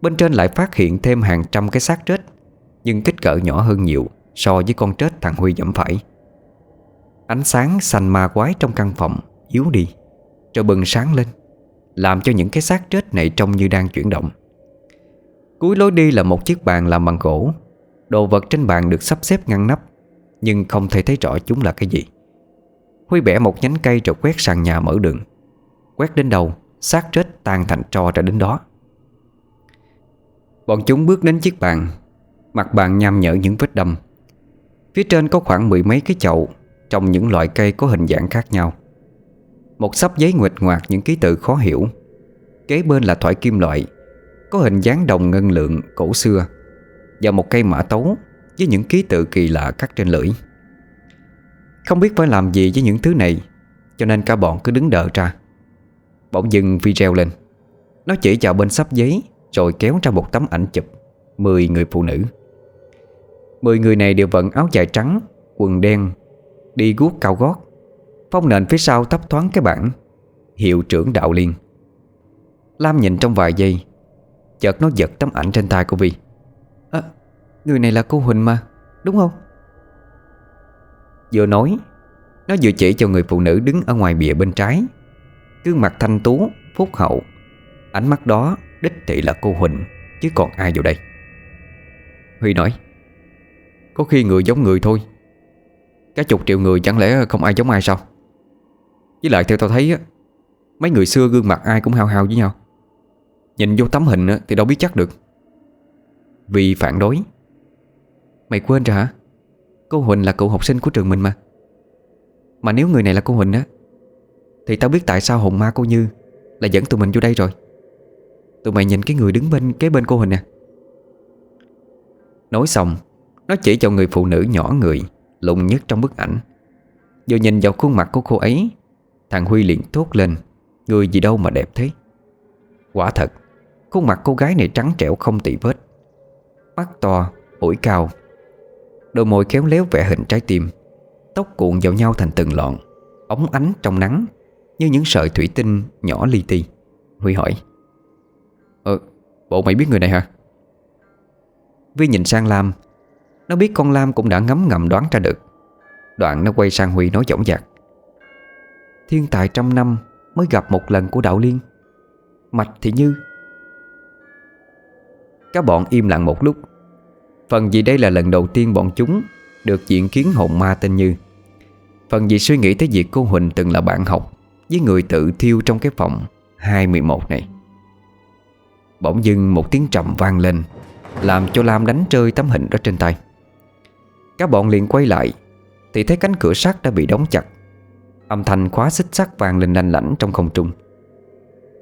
Bên trên lại phát hiện thêm hàng trăm cái xác chết, Nhưng kích cỡ nhỏ hơn nhiều So với con chết thằng Huy dẫm phải. Ánh sáng xanh ma quái trong căn phòng Yếu đi Rồi bừng sáng lên Làm cho những cái xác chết này trông như đang chuyển động. Cuối lối đi là một chiếc bàn làm bằng gỗ. Đồ vật trên bàn được sắp xếp ngăn nắp Nhưng không thể thấy rõ chúng là cái gì. Huy bẻ một nhánh cây rồi quét sàn nhà mở đường. Quét đến đầu, xác chết tan thành tro ra đến đó. Bọn chúng bước đến chiếc bàn. Mặt bàn nham nhở những vết đâm. Phía trên có khoảng mười mấy cái chậu Trồng những loại cây có hình dạng khác nhau. Một sắp giấy nguệt ngoạc những ký tự khó hiểu. Kế bên là thỏi kim loại Có hình dáng đồng ngân lượng cổ xưa. Và một cây mã tấu Với những ký tự kỳ lạ cắt trên lưỡi. Không biết phải làm gì với những thứ này, Cho nên cả bọn cứ đứng đợi ra. Bỗng dừng video lên. Nó chỉ vào bên sắp giấy, Rồi kéo ra một tấm ảnh chụp, Mười người phụ nữ. Mười người này đều vận áo dài trắng, Quần đen, Đi guốc cao gót Phong nền phía sau thấp thoáng cái bảng, Hiệu trưởng đạo liên. Lam nhìn trong vài giây, Chợt nó giật tấm ảnh trên tay của Vi. Người này là cô Huỳnh mà, Đúng không? Vừa nói, Nó vừa chỉ cho người phụ nữ đứng ở ngoài bìa bên trái. Gương mặt thanh tú, Phúc hậu. Ánh mắt đó đích thị là cô Huỳnh, Chứ còn ai vào đây? Huy nói, Có khi người giống người thôi. Cả chục triệu người chẳng lẽ không ai giống ai sao? Với lại theo tao thấy á, Mấy người xưa gương mặt ai cũng hao hao với nhau. Nhìn vô tấm hình thì đâu biết chắc được. Vì phản đối. Mày quên rồi hả? Cô Huỳnh là cậu học sinh của trường mình mà. Mà nếu người này là cô Huỳnh á Thì tao biết tại sao hồn ma cô Như Là dẫn tụi mình vô đây rồi. Tụi mày nhìn cái người đứng bên kế bên cô Huỳnh nè. Nói xong Nó chỉ cho người phụ nữ nhỏ người Lụng nhất trong bức ảnh. Vừa nhìn vào khuôn mặt của cô ấy Thằng Huy liền thốt lên Người gì đâu mà đẹp thế. Quả thật Khuôn mặt cô gái này trắng trẻo không tị vết Mắt to, mũi cao Đôi môi khéo léo vẽ hình trái tim. Tóc cuộn vào nhau thành từng lọn. Ống ánh trong nắng Như những sợi thủy tinh nhỏ li ti. Huy hỏi Ờ, bộ mày biết người này hả? Vi nhìn sang Lam. Nó biết con Lam cũng đã ngấm ngầm đoán ra được. Đoạn nó quay sang Huy nói dõng dạc Thiên tài trăm năm Mới gặp một lần của đạo liên. Mạch thì như. Các bọn im lặng một lúc. Phần vì đây là lần đầu tiên bọn chúng Được diện kiến hồn ma tên Như. Phần vì suy nghĩ tới việc cô Huỳnh từng là bạn học Với người tự thiêu trong cái phòng 211 này. Bỗng dưng một tiếng trầm vang lên, Làm cho Lam đánh rơi tấm hình đó trên tay. Các bọn liền quay lại, Thì thấy cánh cửa sắt đã bị đóng chặt. Âm thanh khóa xích sắt vang lên lanh lảnh trong không trung.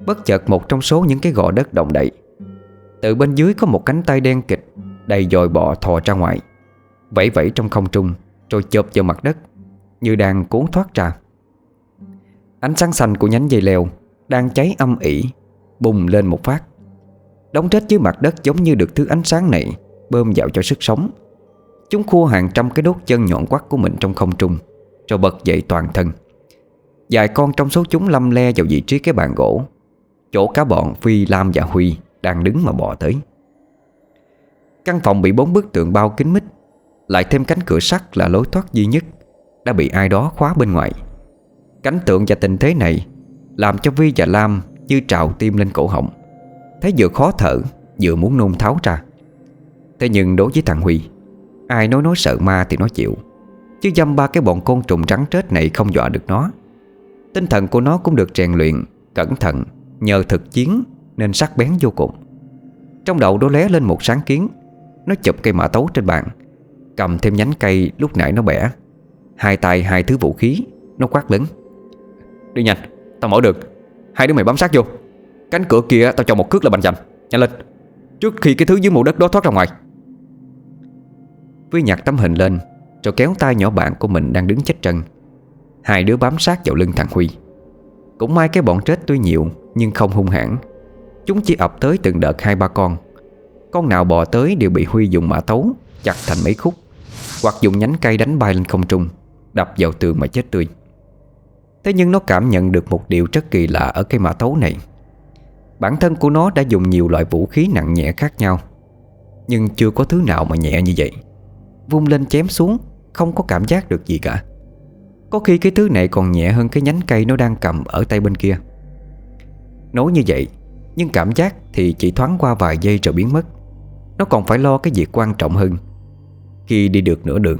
Bất chợt một trong số những cái gò đất động đậy, Từ bên dưới có một cánh tay đen kịch Đầy dòi bọ thò ra ngoài. Vẫy vẫy trong không trung Rồi chộp vào mặt đất Như đang cố thoát ra. Ánh sáng xanh của nhánh dây leo Đang cháy âm ỉ Bùng lên một phát. Đóng chết dưới mặt đất giống như được thứ ánh sáng này Bơm vào cho sức sống. Chúng khua hàng trăm cái đốt chân nhọn quắt của mình trong không trung Rồi bật dậy toàn thân. Vài con trong số chúng lâm le vào vị trí cái bàn gỗ. Chỗ cá bọn Phi, Lam và Huy Đang đứng mà bò tới. Căn phòng bị bốn bức tượng bao kín mít. Lại thêm cánh cửa sắt là lối thoát duy nhất, Đã bị ai đó khóa bên ngoài. Cánh tượng và tình thế này Làm cho Vi và Lam như trào tim lên cổ họng. Thấy vừa khó thở, Vừa muốn nôn tháo ra. Thế nhưng đối với thằng Huy, Ai nói nói sợ ma thì nó chịu. Chứ dăm ba cái bọn côn trùng trắng trết này Không dọa được nó. Tinh thần của nó cũng được rèn luyện, Cẩn thận, Nhờ thực chiến Nên sắc bén vô cùng. Trong đầu đố lé lên một sáng kiến nó chụp cây mã tấu trên bàn. Cầm thêm nhánh cây lúc nãy nó bẻ. Hai tay hai thứ vũ khí Nó quát lớn. Đi nhanh, tao mở được. Hai đứa mày bám sát vô. Cánh cửa kia tao cho một cước là bành chành. Nhanh lên. Trước khi cái thứ dưới mộ đất đó thoát ra ngoài. Với nhặt tấm hình lên Rồi kéo tay nhỏ bạn của mình đang đứng chết chân Hai đứa bám sát vào lưng thằng Huy. Cũng may cái bọn chết tuy nhiều Nhưng không hung hãn. Chúng chỉ ập tới từng đợt hai ba con. Con nào bò tới đều bị Huy dùng mã tấu Chặt thành mấy khúc, Hoặc dùng nhánh cây đánh bay lên không trung, Đập vào tường mà chết tươi. Thế nhưng nó cảm nhận được một điều rất kỳ lạ Ở cây mã tấu này. Bản thân của nó đã dùng nhiều loại vũ khí nặng nhẹ khác nhau, Nhưng chưa có thứ nào mà nhẹ như vậy. Vung lên chém xuống, Không có cảm giác được gì cả. Có khi cái thứ này còn nhẹ hơn cái nhánh cây nó đang cầm ở tay bên kia. Nói như vậy, Nhưng cảm giác thì chỉ thoáng qua vài giây rồi biến mất. Nó còn phải lo cái việc quan trọng hơn. Khi đi được nửa đường,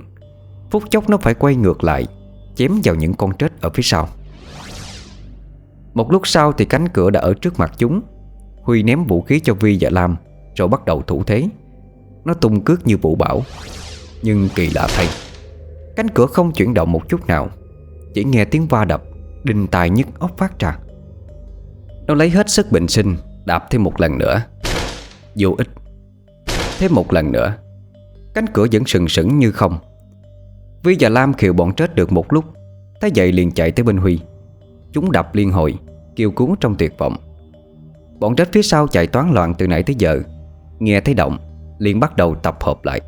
Phút chốc nó phải quay ngược lại, Chém vào những con trết ở phía sau. Một lúc sau thì cánh cửa đã ở trước mặt chúng. Huy ném vũ khí cho Vi và Lam, Rồi bắt đầu thủ thế. Nó tung cước như vũ bảo Nhưng kỳ lạ thay, Cánh cửa không chuyển động một chút nào, Chỉ nghe tiếng va đập, Đinh tài nhức óc phát ra. Nó lấy hết sức bình sinh, Đạp thêm một lần nữa. Vô ích. Thêm một lần nữa. Cánh cửa vẫn sừng sững như không. Vi và Lam khiều bọn chết được một lúc, Thấy vậy liền chạy tới bên Huy. Chúng đập liên hồi, Kêu cứu trong tuyệt vọng. Bọn chết phía sau chạy toán loạn từ nãy tới giờ. Nghe thấy động, liền bắt đầu tập hợp lại.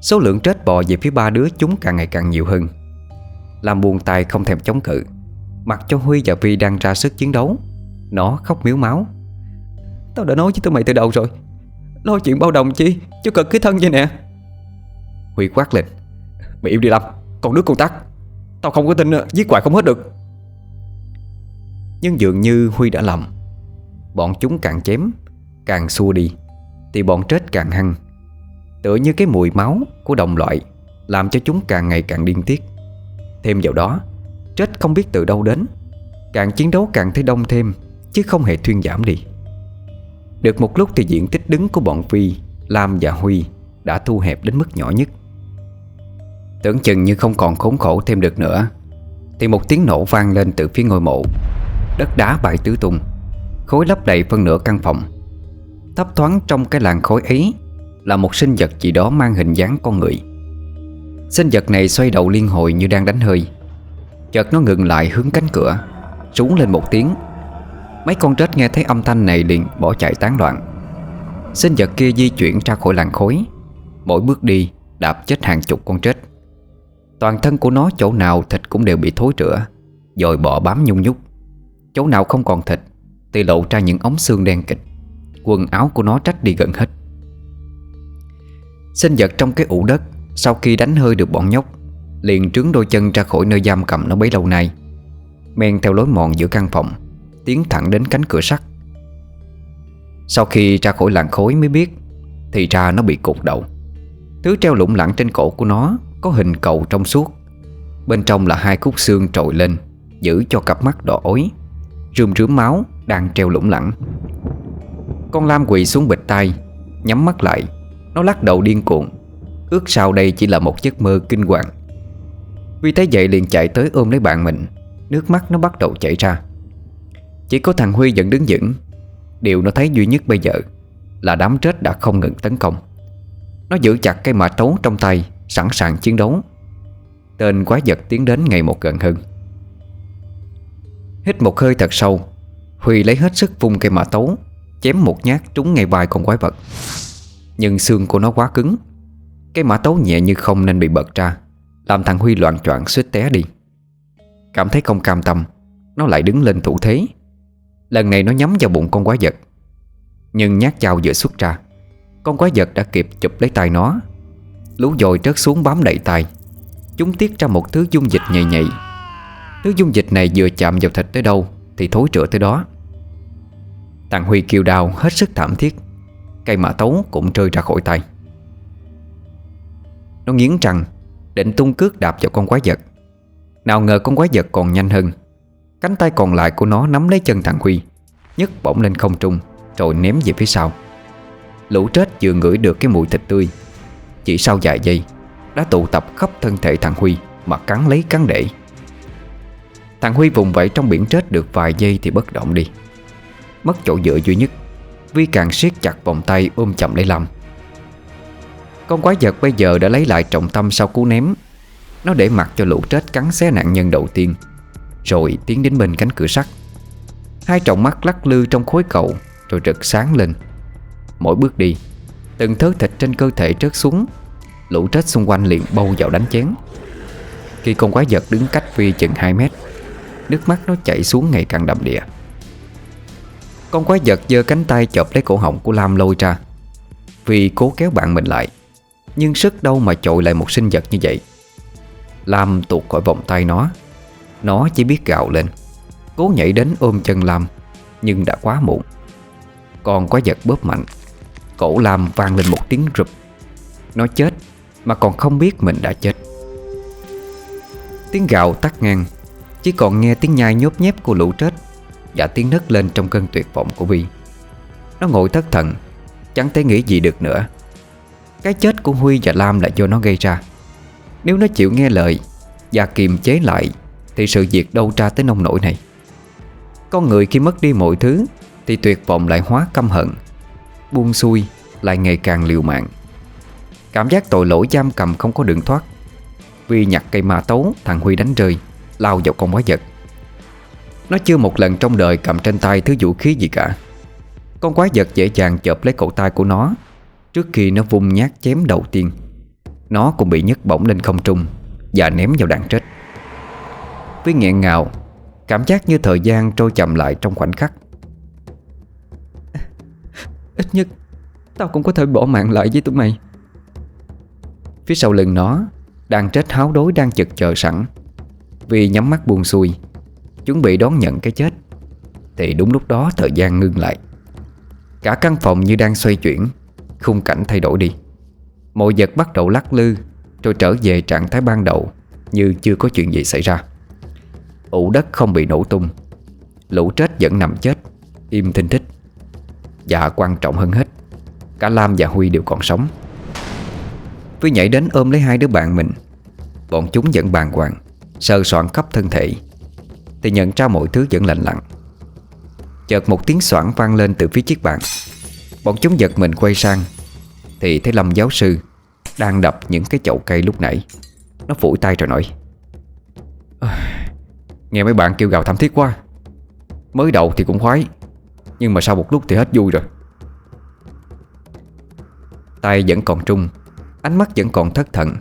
Số lượng chết bò về phía ba đứa chúng càng ngày càng nhiều hơn. Làm buồn tay không thèm chống cự. Mặc cho Huy và Vi đang ra sức chiến đấu, Nó khóc miếu máu. Tao đã nói với tụi mày từ đầu rồi Lo chuyện bao đồng chi? Chứ cần cái thân vậy nè. Huy quát lên. Mày im đi Lâm Còn nước con tắt Tao không có tin giết hoài không hết được. Nhưng dường như Huy đã lầm. Bọn chúng càng chém Càng xua đi Thì bọn chết càng hăng. Tựa như cái mùi máu của đồng loại Làm cho chúng càng ngày càng điên tiết. Thêm vào đó Chết không biết từ đâu đến Càng chiến đấu càng thấy đông thêm Chứ không hề thuyên giảm đi được một lúc thì diện tích đứng của bọn Phi, Lam và Huy Đã thu hẹp đến mức nhỏ nhất. Tưởng chừng như không còn khốn khổ thêm được nữa, Thì một tiếng nổ vang lên từ phía ngôi mộ. Đất đá bại tứ tung, Khối lấp đầy phân nửa căn phòng. Thấp thoáng trong cái làn khối ấy Là một sinh vật gì đó mang hình dáng con người. Sinh vật này xoay đầu liên hồi như đang đánh hơi. Chợt nó ngừng lại hướng cánh cửa, Trúng lên một tiếng. Mấy con trết nghe thấy âm thanh này liền bỏ chạy tán loạn. Sinh vật kia di chuyển ra khỏi làn khối. Mỗi bước đi, đạp chết hàng chục con trết Toàn thân của nó chỗ nào thịt cũng đều bị thối rữa Rồi bọ bám nhung nhúc. Chỗ nào không còn thịt, Thì lộ ra những ống xương đen kịch. Quần áo của nó trách đi gần hết. Sinh vật trong cái ủ đất, Sau khi đánh hơi được bọn nhóc, Liền trướng đôi chân ra khỏi nơi giam cầm nó bấy lâu nay. Men theo lối mòn giữa căn phòng Tiến thẳng đến cánh cửa sắt. Sau khi ra khỏi làng khối mới biết, Thì ra nó bị cột đầu. Thứ treo lủng lẳng trên cổ của nó Có hình cầu trong suốt. Bên trong là hai khúc xương trồi lên, Giữ cho cặp mắt đỏ ối. Rươm rướm máu đang treo lủng lẳng. Con Lam quỳ xuống bịch tay, Nhắm mắt lại. Nó lắc đầu điên cuồng. Ước sau đây chỉ là một giấc mơ kinh hoàng. Vì thấy vậy liền chạy tới ôm lấy bạn mình. Nước mắt nó bắt đầu chảy ra. Chỉ có thằng Huy vẫn đứng vững. Điều nó thấy duy nhất bây giờ Là đám chết đã không ngừng tấn công. Nó giữ chặt cây mã tấu trong tay, Sẵn sàng chiến đấu. Tên quái vật tiến đến ngày một gần hơn. Hít một hơi thật sâu, Huy lấy hết sức vung cây mã tấu, Chém một nhát trúng ngay vai con quái vật. Nhưng xương của nó quá cứng. Cây mã tấu nhẹ như không nên bị bật ra, Làm thằng Huy loạn choạng suýt té đi. Cảm thấy không cam tâm, Nó lại đứng lên thủ thế. Lần này nó nhắm vào bụng con quái vật. Nhưng nhát dao vừa xuất ra, Con quái vật đã kịp chụp lấy tay nó. Lũ dồi trớt xuống bám đậy tay. Chúng tiết ra một thứ dung dịch nhầy nhầy. Thứ dung dịch này vừa chạm vào thịt tới đâu Thì thối rữa tới đó. Thằng Huy kêu đau hết sức thảm thiết. Cây mã tấu cũng rơi ra khỏi tay. Nó nghiến răng, Định tung cước đạp vào con quái vật. Nào ngờ con quái vật còn nhanh hơn. Cánh tay còn lại của nó nắm lấy chân thằng Huy, nhấc bổng lên không trung, Rồi ném về phía sau. Lũ chết vừa ngửi được cái mùi thịt tươi. Chỉ sau vài giây, Đã tụ tập khắp thân thể thằng Huy Mà cắn lấy cắn để. Thằng Huy vùng vẫy trong biển chết được vài giây thì bất động đi. Mất chỗ dựa duy nhất Vi càng siết chặt vòng tay ôm chậm lấy Lâm. Con quái vật bây giờ đã lấy lại trọng tâm sau cú ném. Nó để mặc cho lũ chết cắn xé nạn nhân đầu tiên. Rồi tiến đến bên cánh cửa sắt. Hai trọng mắt lắc lư trong khối cầu, Rồi rực sáng lên. Mỗi bước đi, Từng thớ thịt trên cơ thể trớt xuống. Lũ chết xung quanh liền bâu vào đánh chén. Khi con quái vật đứng cách Vi chừng 2 mét, Nước mắt nó chảy xuống ngày càng đậm địa Con quái vật giơ cánh tay chộp lấy cổ họng của Lam lôi ra. Vì cố kéo bạn mình lại, Nhưng sức đâu mà trội lại một sinh vật như vậy. Lam tuột khỏi vòng tay nó. Nó chỉ biết gạo lên, Cố nhảy đến ôm chân Lam, Nhưng đã quá muộn. Còn quá giật bóp mạnh, Cổ Lam vang lên một tiếng rụp. Nó chết, Mà còn không biết mình đã chết. Tiếng gạo tắt ngang, chỉ còn nghe tiếng nhai nhốp nhép của lũ trết Và tiếng nấc lên trong cơn tuyệt vọng của Vi. Nó ngồi thất thần, Chẳng thể nghĩ gì được nữa. Cái chết của Huy và Lam là do nó gây ra. Nếu nó chịu nghe lời Và kiềm chế lại thì sự việc đâu ra tới nông nỗi này. Con người khi mất đi mọi thứ, Thì tuyệt vọng lại hóa căm hận, Buông xuôi Lại ngày càng liều mạng. Cảm giác tội lỗi giam cầm không có đường thoát Vi nhặt cây ma tấu Thằng Huy đánh rơi, Lao vào con quái vật. Nó chưa một lần trong đời cầm trên tay thứ vũ khí gì cả. Con quái vật dễ dàng chộp lấy cổ tay của nó, Trước khi nó vung nhát chém đầu tiên. Nó cũng bị nhấc bổng lên không trung Và ném vào đạn chết Vi nghẹn ngào Cảm giác như thời gian trôi chậm lại trong khoảnh khắc. Ít nhất Tao cũng có thể bỏ mạng lại với tụi mày. Phía sau lưng nó Đang chết háo đối đang chực chờ sẵn. Vì nhắm mắt buông xuôi Chuẩn bị đón nhận cái chết Thì đúng lúc đó thời gian ngưng lại. Cả căn phòng như đang xoay chuyển Khung cảnh thay đổi đi. Mọi vật bắt đầu lắc lư Rồi trở về trạng thái ban đầu Như chưa có chuyện gì xảy ra ủ đất không bị nổ tung. Lũ chết vẫn nằm chết, Im thinh thích Và quan trọng hơn hết, Cả Lam và Huy đều còn sống. Với nhảy đến ôm lấy hai đứa bạn mình, Bọn chúng vẫn bàng hoàng, Sờ soạn khắp thân thể, Thì nhận ra mọi thứ vẫn lạnh lặng Chợt một tiếng soạn vang lên từ phía chiếc bàn. Bọn chúng giật mình quay sang, Thì thấy Lâm giáo sư Đang đập những cái chậu cây lúc nãy. Nó phủi tay rồi nói Nghe mấy bạn kêu gào thảm thiết quá. Mới đầu thì cũng khoái, Nhưng mà sau một lúc thì hết vui rồi. Tay vẫn còn trung, Ánh mắt vẫn còn thất thần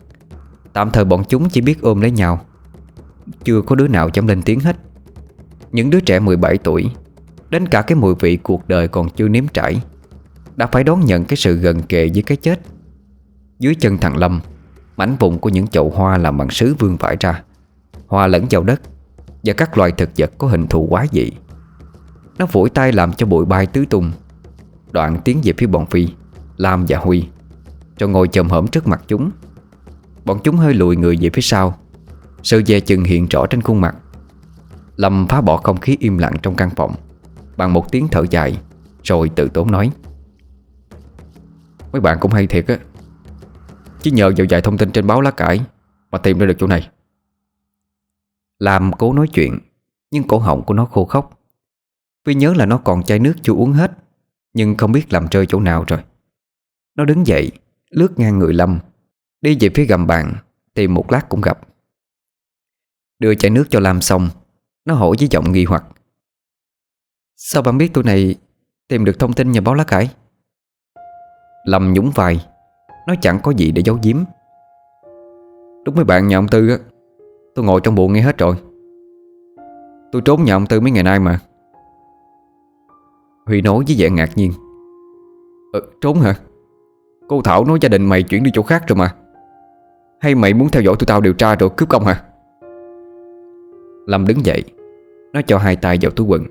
Tạm thời bọn chúng chỉ biết ôm lấy nhau. Chưa có đứa nào dám lên tiếng hết. Những đứa trẻ 17 tuổi, Đến cả cái mùi vị cuộc đời còn chưa nếm trải, Đã phải đón nhận cái sự gần kề với cái chết. Dưới chân thằng Lâm, Mảnh vụn của những chậu hoa làm bằng sứ vương vãi ra. Hoa lẫn vào đất và các loài thực vật có hình thù quá dị. Nó phủi tay làm cho bụi bay tứ tung. Đoạn tiến về phía bọn Phi, Lam và Huy, Cho ngồi chồm hổm trước mặt chúng. Bọn chúng hơi lùi người về phía sau. Sự dè chừng hiện rõ trên khuôn mặt. Lâm phá bỏ không khí im lặng trong căn phòng, Bằng một tiếng thở dài, Rồi tự tốn nói. Mấy bạn cũng hay thiệt á. Chỉ nhờ vào vài thông tin trên báo lá cải Mà tìm ra được chỗ này. Làm cố nói chuyện, Nhưng cổ họng của nó khô khóc. Vì nhớ là nó còn chai nước chưa uống hết, Nhưng không biết làm rơi chỗ nào rồi. Nó đứng dậy, Lướt ngang người Lâm. Đi về phía gầm bàn Tìm một lát cũng gặp. Đưa chai nước cho Lam xong, Nó hỏi với giọng nghi hoặc. Sao bạn biết tôi này Tìm được thông tin nhà báo lá cải? Lâm nhúng vai Nó chẳng có gì để giấu giếm. Đúng mấy bạn nhà ông Tư á Tôi ngồi trong buồn nghe hết rồi. Tôi trốn nhà ông Tư mấy ngày nay mà. Huy nói với vẻ ngạc nhiên. Ờ, Trốn hả? Cô Thảo nói gia đình mày chuyển đi chỗ khác rồi mà. Hay mày muốn theo dõi tụi tao điều tra rồi cướp công hả? Lâm đứng dậy Nó cho hai tay vào túi quần.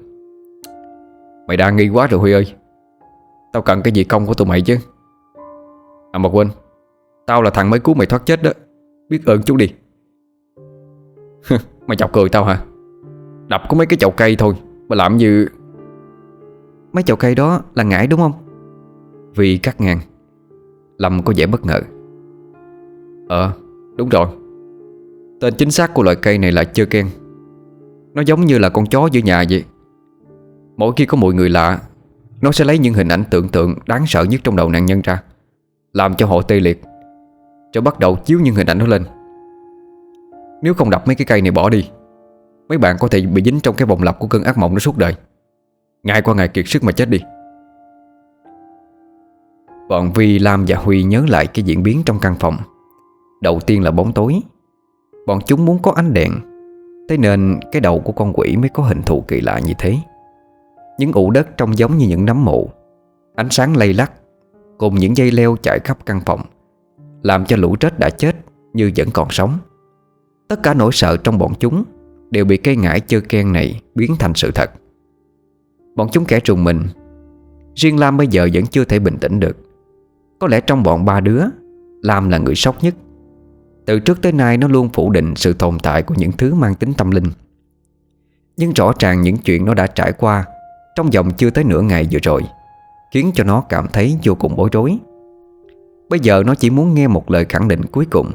Mày đang nghi quá rồi Huy ơi. Tao cần cái gì công của tụi mày chứ? À mà quên Tao là thằng mới cứu mày thoát chết đó. Biết ơn chú đi. *laughs* Mày chọc cười tao hả? Đập có mấy cái chậu cây thôi Mà làm như Mấy chậu cây đó là ngải đúng không? Vì cắt ngang. Lâm có vẻ bất ngờ. Ờ đúng rồi. Tên chính xác của loại cây này là chơ ken. Nó giống như là con chó giữa nhà vậy. Mỗi khi có mùi người lạ Nó sẽ lấy những hình ảnh tưởng tượng Đáng sợ nhất trong đầu nạn nhân ra Làm cho họ tê liệt. Rồi bắt đầu chiếu những hình ảnh đó lên nếu không đập mấy cái cây này bỏ đi Mấy bạn có thể bị dính trong cái vòng lặp của cơn ác mộng đó suốt đời. Ngày qua ngày kiệt sức mà chết đi. Bọn Vi, Lam và Huy nhớ lại cái diễn biến trong căn phòng. Đầu tiên là bóng tối. Bọn chúng muốn có ánh đèn. Thế nên cái đầu của con quỷ mới có hình thù kỳ lạ như thế. Những ụ đất trông giống như những nấm mộ. Ánh sáng lay lắc Cùng những dây leo chạy khắp căn phòng Làm cho lũ trết đã chết Như vẫn còn sống. Tất cả nỗi sợ trong bọn chúng Đều bị cây ngải chơ ken này biến thành sự thật. Bọn chúng kẻ trùng mình, Riêng Lam bây giờ vẫn chưa thể bình tĩnh được. Có lẽ trong bọn ba đứa, Lam là người sốc nhất. Từ trước tới nay nó luôn phủ định sự tồn tại Của những thứ mang tính tâm linh. Nhưng rõ ràng những chuyện nó đã trải qua Trong vòng chưa tới nửa ngày vừa rồi Khiến cho nó cảm thấy vô cùng bối rối. Bây giờ nó chỉ muốn nghe một lời khẳng định cuối cùng.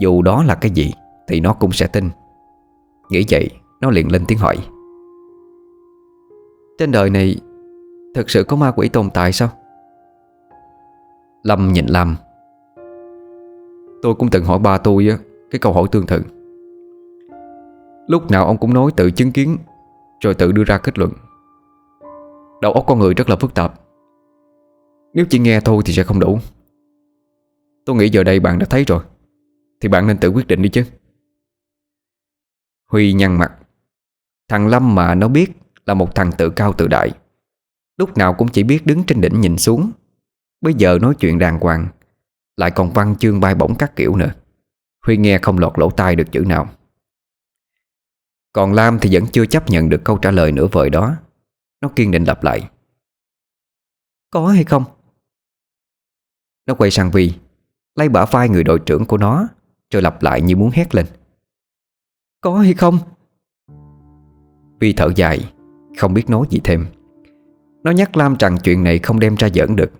Dù đó là cái gì? Thì nó cũng sẽ tin. Nghĩ vậy, Nó liền lên tiếng hỏi. Trên đời này, Thực sự có ma quỷ tồn tại sao? Lâm nhìn Lâm Tôi cũng từng hỏi ba tôi á, Cái câu hỏi tương tự. Lúc nào ông cũng nói tự chứng kiến, Rồi tự đưa ra kết luận. Đầu óc con người rất là phức tạp. Nếu chỉ nghe thôi thì sẽ không đủ. Tôi nghĩ giờ đây bạn đã thấy rồi, Thì bạn nên tự quyết định đi chứ. Huy nhăn mặt. Thằng Lâm mà nó biết Là một thằng tự cao tự đại. Lúc nào cũng chỉ biết đứng trên đỉnh nhìn xuống. Bây giờ nói chuyện đàng hoàng, Lại còn văn chương bay bổng các kiểu nữa. Huy nghe không lọt lỗ tai được chữ nào. Còn Lam thì vẫn chưa chấp nhận được câu trả lời nửa vời đó. Nó kiên định lặp lại. Có hay không? Nó quay sang Vi, Lấy bả vai người đội trưởng của nó, Rồi lặp lại như muốn hét lên. Có hay không? Vi thở dài, Không biết nói gì thêm. Nó nhắc Lam rằng chuyện này không đem ra giỡn được.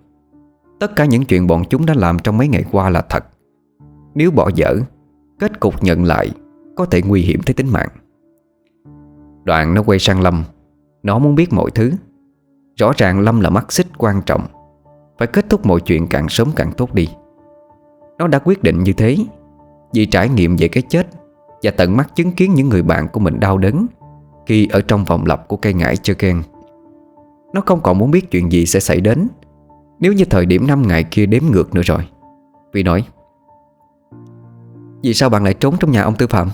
Tất cả những chuyện bọn chúng đã làm trong mấy ngày qua là thật. Nếu bỏ dở, Kết cục nhận lại Có thể nguy hiểm tới tính mạng. Đoạn nó quay sang Lâm. Nó muốn biết mọi thứ. Rõ ràng Lâm là mắt xích quan trọng. Phải kết thúc mọi chuyện càng sớm càng tốt đi. Nó đã quyết định như thế. Vì trải nghiệm về cái chết và tận mắt chứng kiến những người bạn của mình đau đớn Khi ở trong vòng lặp của cây ngải chơ ken Nó không còn muốn biết chuyện gì sẽ xảy đến, Nếu như thời điểm 5 ngày kia đếm ngược nữa rồi. Vì nói, Vì sao bạn lại trốn trong nhà ông Tư Phạm?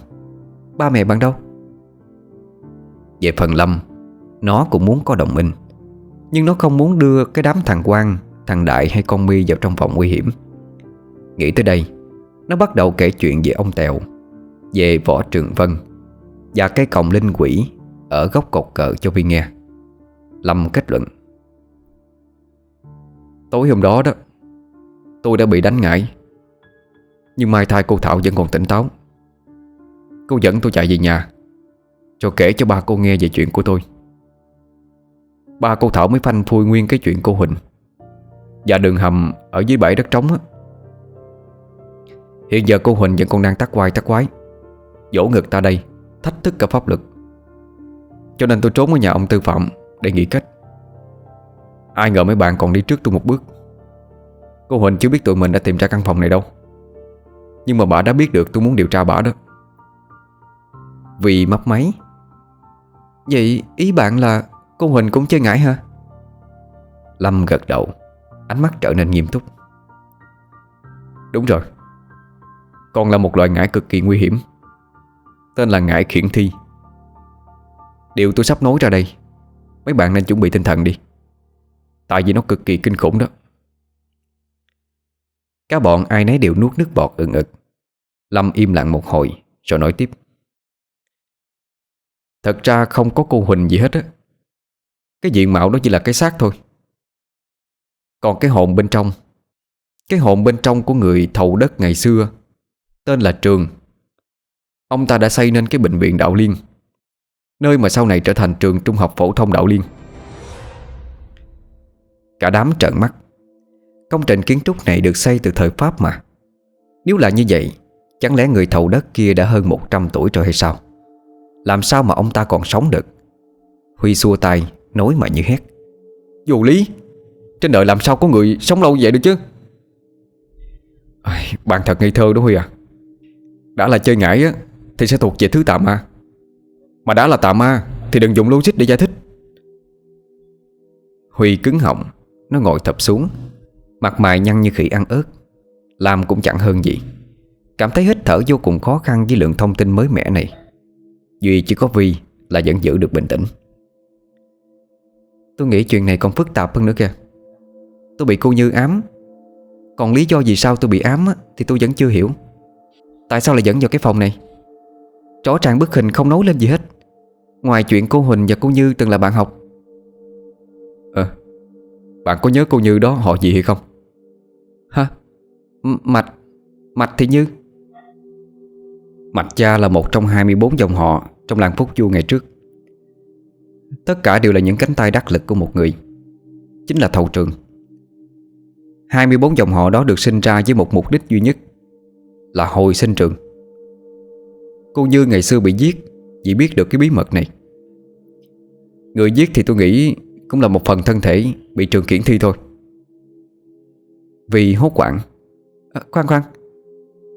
Ba mẹ bạn đâu? Về phần Lâm, Nó cũng muốn có đồng minh, Nhưng nó không muốn đưa cái đám thằng Quang Thằng Đại hay con mi vào trong vòng nguy hiểm. Nghĩ tới đây, Nó bắt đầu kể chuyện về ông Tèo. Về Võ Trường Vân Và cái còng linh quỷ Ở góc cột cờ cho Vi nghe. Lâm kết luận, Tối hôm đó đó, Tôi đã bị đánh ngại, Nhưng mai thai cô Thảo vẫn còn tỉnh táo. Cô dẫn tôi chạy về nhà Cho kể cho ba cô nghe về chuyện của tôi. Ba cô Thảo mới phanh phui nguyên cái chuyện cô Huỳnh. Và đường hầm ở dưới bãi đất trống á, Hiện giờ cô Huỳnh vẫn còn đang tắc quai tắc quái. Dỗ ngực ta đây, Thách thức cả pháp lực Cho nên tôi trốn ở nhà ông Tư Phạm Để nghỉ cách. Ai ngờ mấy bạn còn đi trước tôi một bước. Cô Huỳnh chưa biết tụi mình đã tìm ra căn phòng này đâu. Nhưng mà bà đã biết được tôi muốn điều tra bà đó. Vì mấp máy. Vậy ý bạn là Cô Huỳnh cũng chơi ngải hả? Lâm gật đầu, Ánh mắt trở nên nghiêm túc. Đúng rồi. Còn là một loại ngải cực kỳ nguy hiểm. Tên là ngải khiển thi. Điều tôi sắp nói ra đây, Mấy bạn nên chuẩn bị tinh thần đi. Tại vì nó cực kỳ kinh khủng đó. Các bọn ai nấy đều nuốt nước bọt ừng ực. Lâm im lặng một hồi, Rồi nói tiếp. Thật ra không có cô Huỳnh gì hết á. Cái diện mạo đó chỉ là cái xác thôi. Còn cái hồn bên trong, Cái hồn bên trong của người thầu đất ngày xưa, Tên là Trường. Ông ta đã xây nên cái bệnh viện Đạo Liên Nơi mà sau này trở thành trường trung học phổ thông Đạo Liên. Cả đám trợn mắt. Công trình kiến trúc này được xây từ thời Pháp mà. Nếu là như vậy Chẳng lẽ người thầu đất kia đã hơn 100 tuổi rồi hay sao? Làm sao mà ông ta còn sống được? Huy xua tay Nói mà như hét. Vô lý! Trên đời làm sao có người sống lâu vậy được chứ? Ai, Bạn thật ngây thơ đó Huy à. Đã là chơi ngải á. Thì sẽ thuộc về thứ tà ma. Mà đã là tà ma Thì đừng dùng logic để giải thích. Huy cứng họng Nó ngồi thập xuống Mặt mày nhăn như khỉ ăn ớt Làm cũng chẳng hơn gì. Cảm thấy hít thở vô cùng khó khăn với lượng thông tin mới mẻ này. Duy chỉ có Vi là vẫn giữ được bình tĩnh. Tôi nghĩ chuyện này còn phức tạp hơn nữa kìa. Tôi bị cô Như ám. Còn lý do vì sao tôi bị ám á, Thì tôi vẫn chưa hiểu. Tại sao lại dẫn vào cái phòng này? Rõ ràng bức hình không nói lên gì hết. Ngoài chuyện cô Huỳnh và cô Như từng là bạn học. Ờ Bạn có nhớ cô Như đó họ gì hay không? Hả? M Mạch Mạch thì Như. Mạch cha là một trong 24 dòng họ Trong làng Phúc Chu ngày trước. Tất cả đều là những cánh tay đắc lực của một người Chính là thầu trường. 24 dòng họ đó được sinh ra với một mục đích duy nhất Là hồi sinh trường Cô Như ngày xưa bị giết Vì biết được cái bí mật này. Người giết thì tôi nghĩ Cũng là một phần thân thể Bị trường kiển thi thôi. Vì hốt quảng à, Khoan khoan.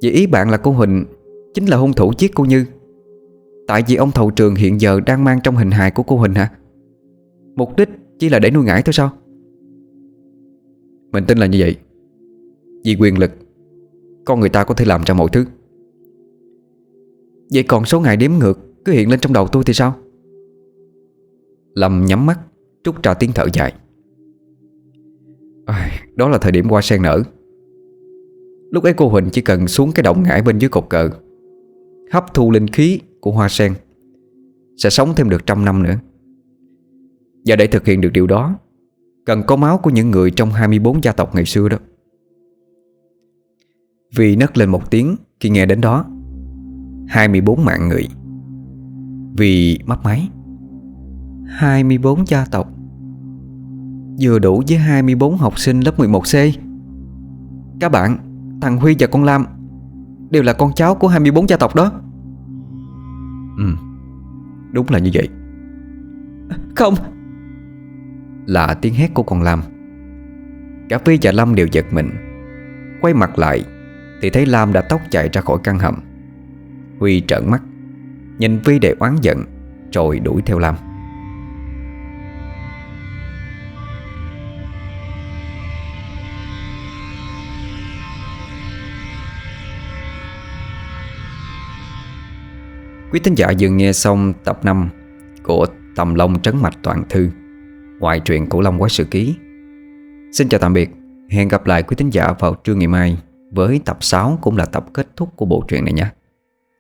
Vậy ý bạn là cô Huỳnh Chính là hung thủ giết cô Như. Tại vì ông thầu trường hiện giờ đang mang trong hình hài của cô Huỳnh hả? Mục đích chỉ là để nuôi ngải thôi sao? Mình tin là như vậy. Vì quyền lực Con người ta có thể làm ra mọi thứ. Vậy còn số ngày đếm ngược Cứ hiện lên trong đầu tôi thì sao? Lâm nhắm mắt Trúc trả tiếng thở dài. À, Đó là thời điểm hoa sen nở. Lúc ấy cô Huỳnh chỉ cần xuống cái động ngải bên dưới cột cờ Hấp thu linh khí của hoa sen Sẽ sống thêm được trăm năm nữa. Và để thực hiện được điều đó Cần có máu của những người trong 24 gia tộc ngày xưa đó. Vì nấc lên một tiếng khi nghe đến đó. 24 mạng người. Vì mắc máy. 24 gia tộc. Vừa đủ với 24 học sinh lớp 11C Các bạn Thằng Huy và con Lam Đều là con cháu của 24 gia tộc đó. Ừ Đúng là như vậy. Không. Là tiếng hét của con Lam. Cả Phi và Lâm đều giật mình. Quay mặt lại Thì thấy Lam đã tóc chạy ra khỏi căn hầm Huy trợn mắt, Nhìn Vi để oán giận, Rồi đuổi theo Lam. Quý thính giả vừa nghe xong tập 5 Của Tầm Long Trấn Mạch Toàn Thư Ngoại truyện cổ Long quá Sự Ký. Xin chào tạm biệt, Hẹn gặp lại quý thính giả vào trưa ngày mai Với tập 6 cũng là tập kết thúc của bộ truyện này nhé.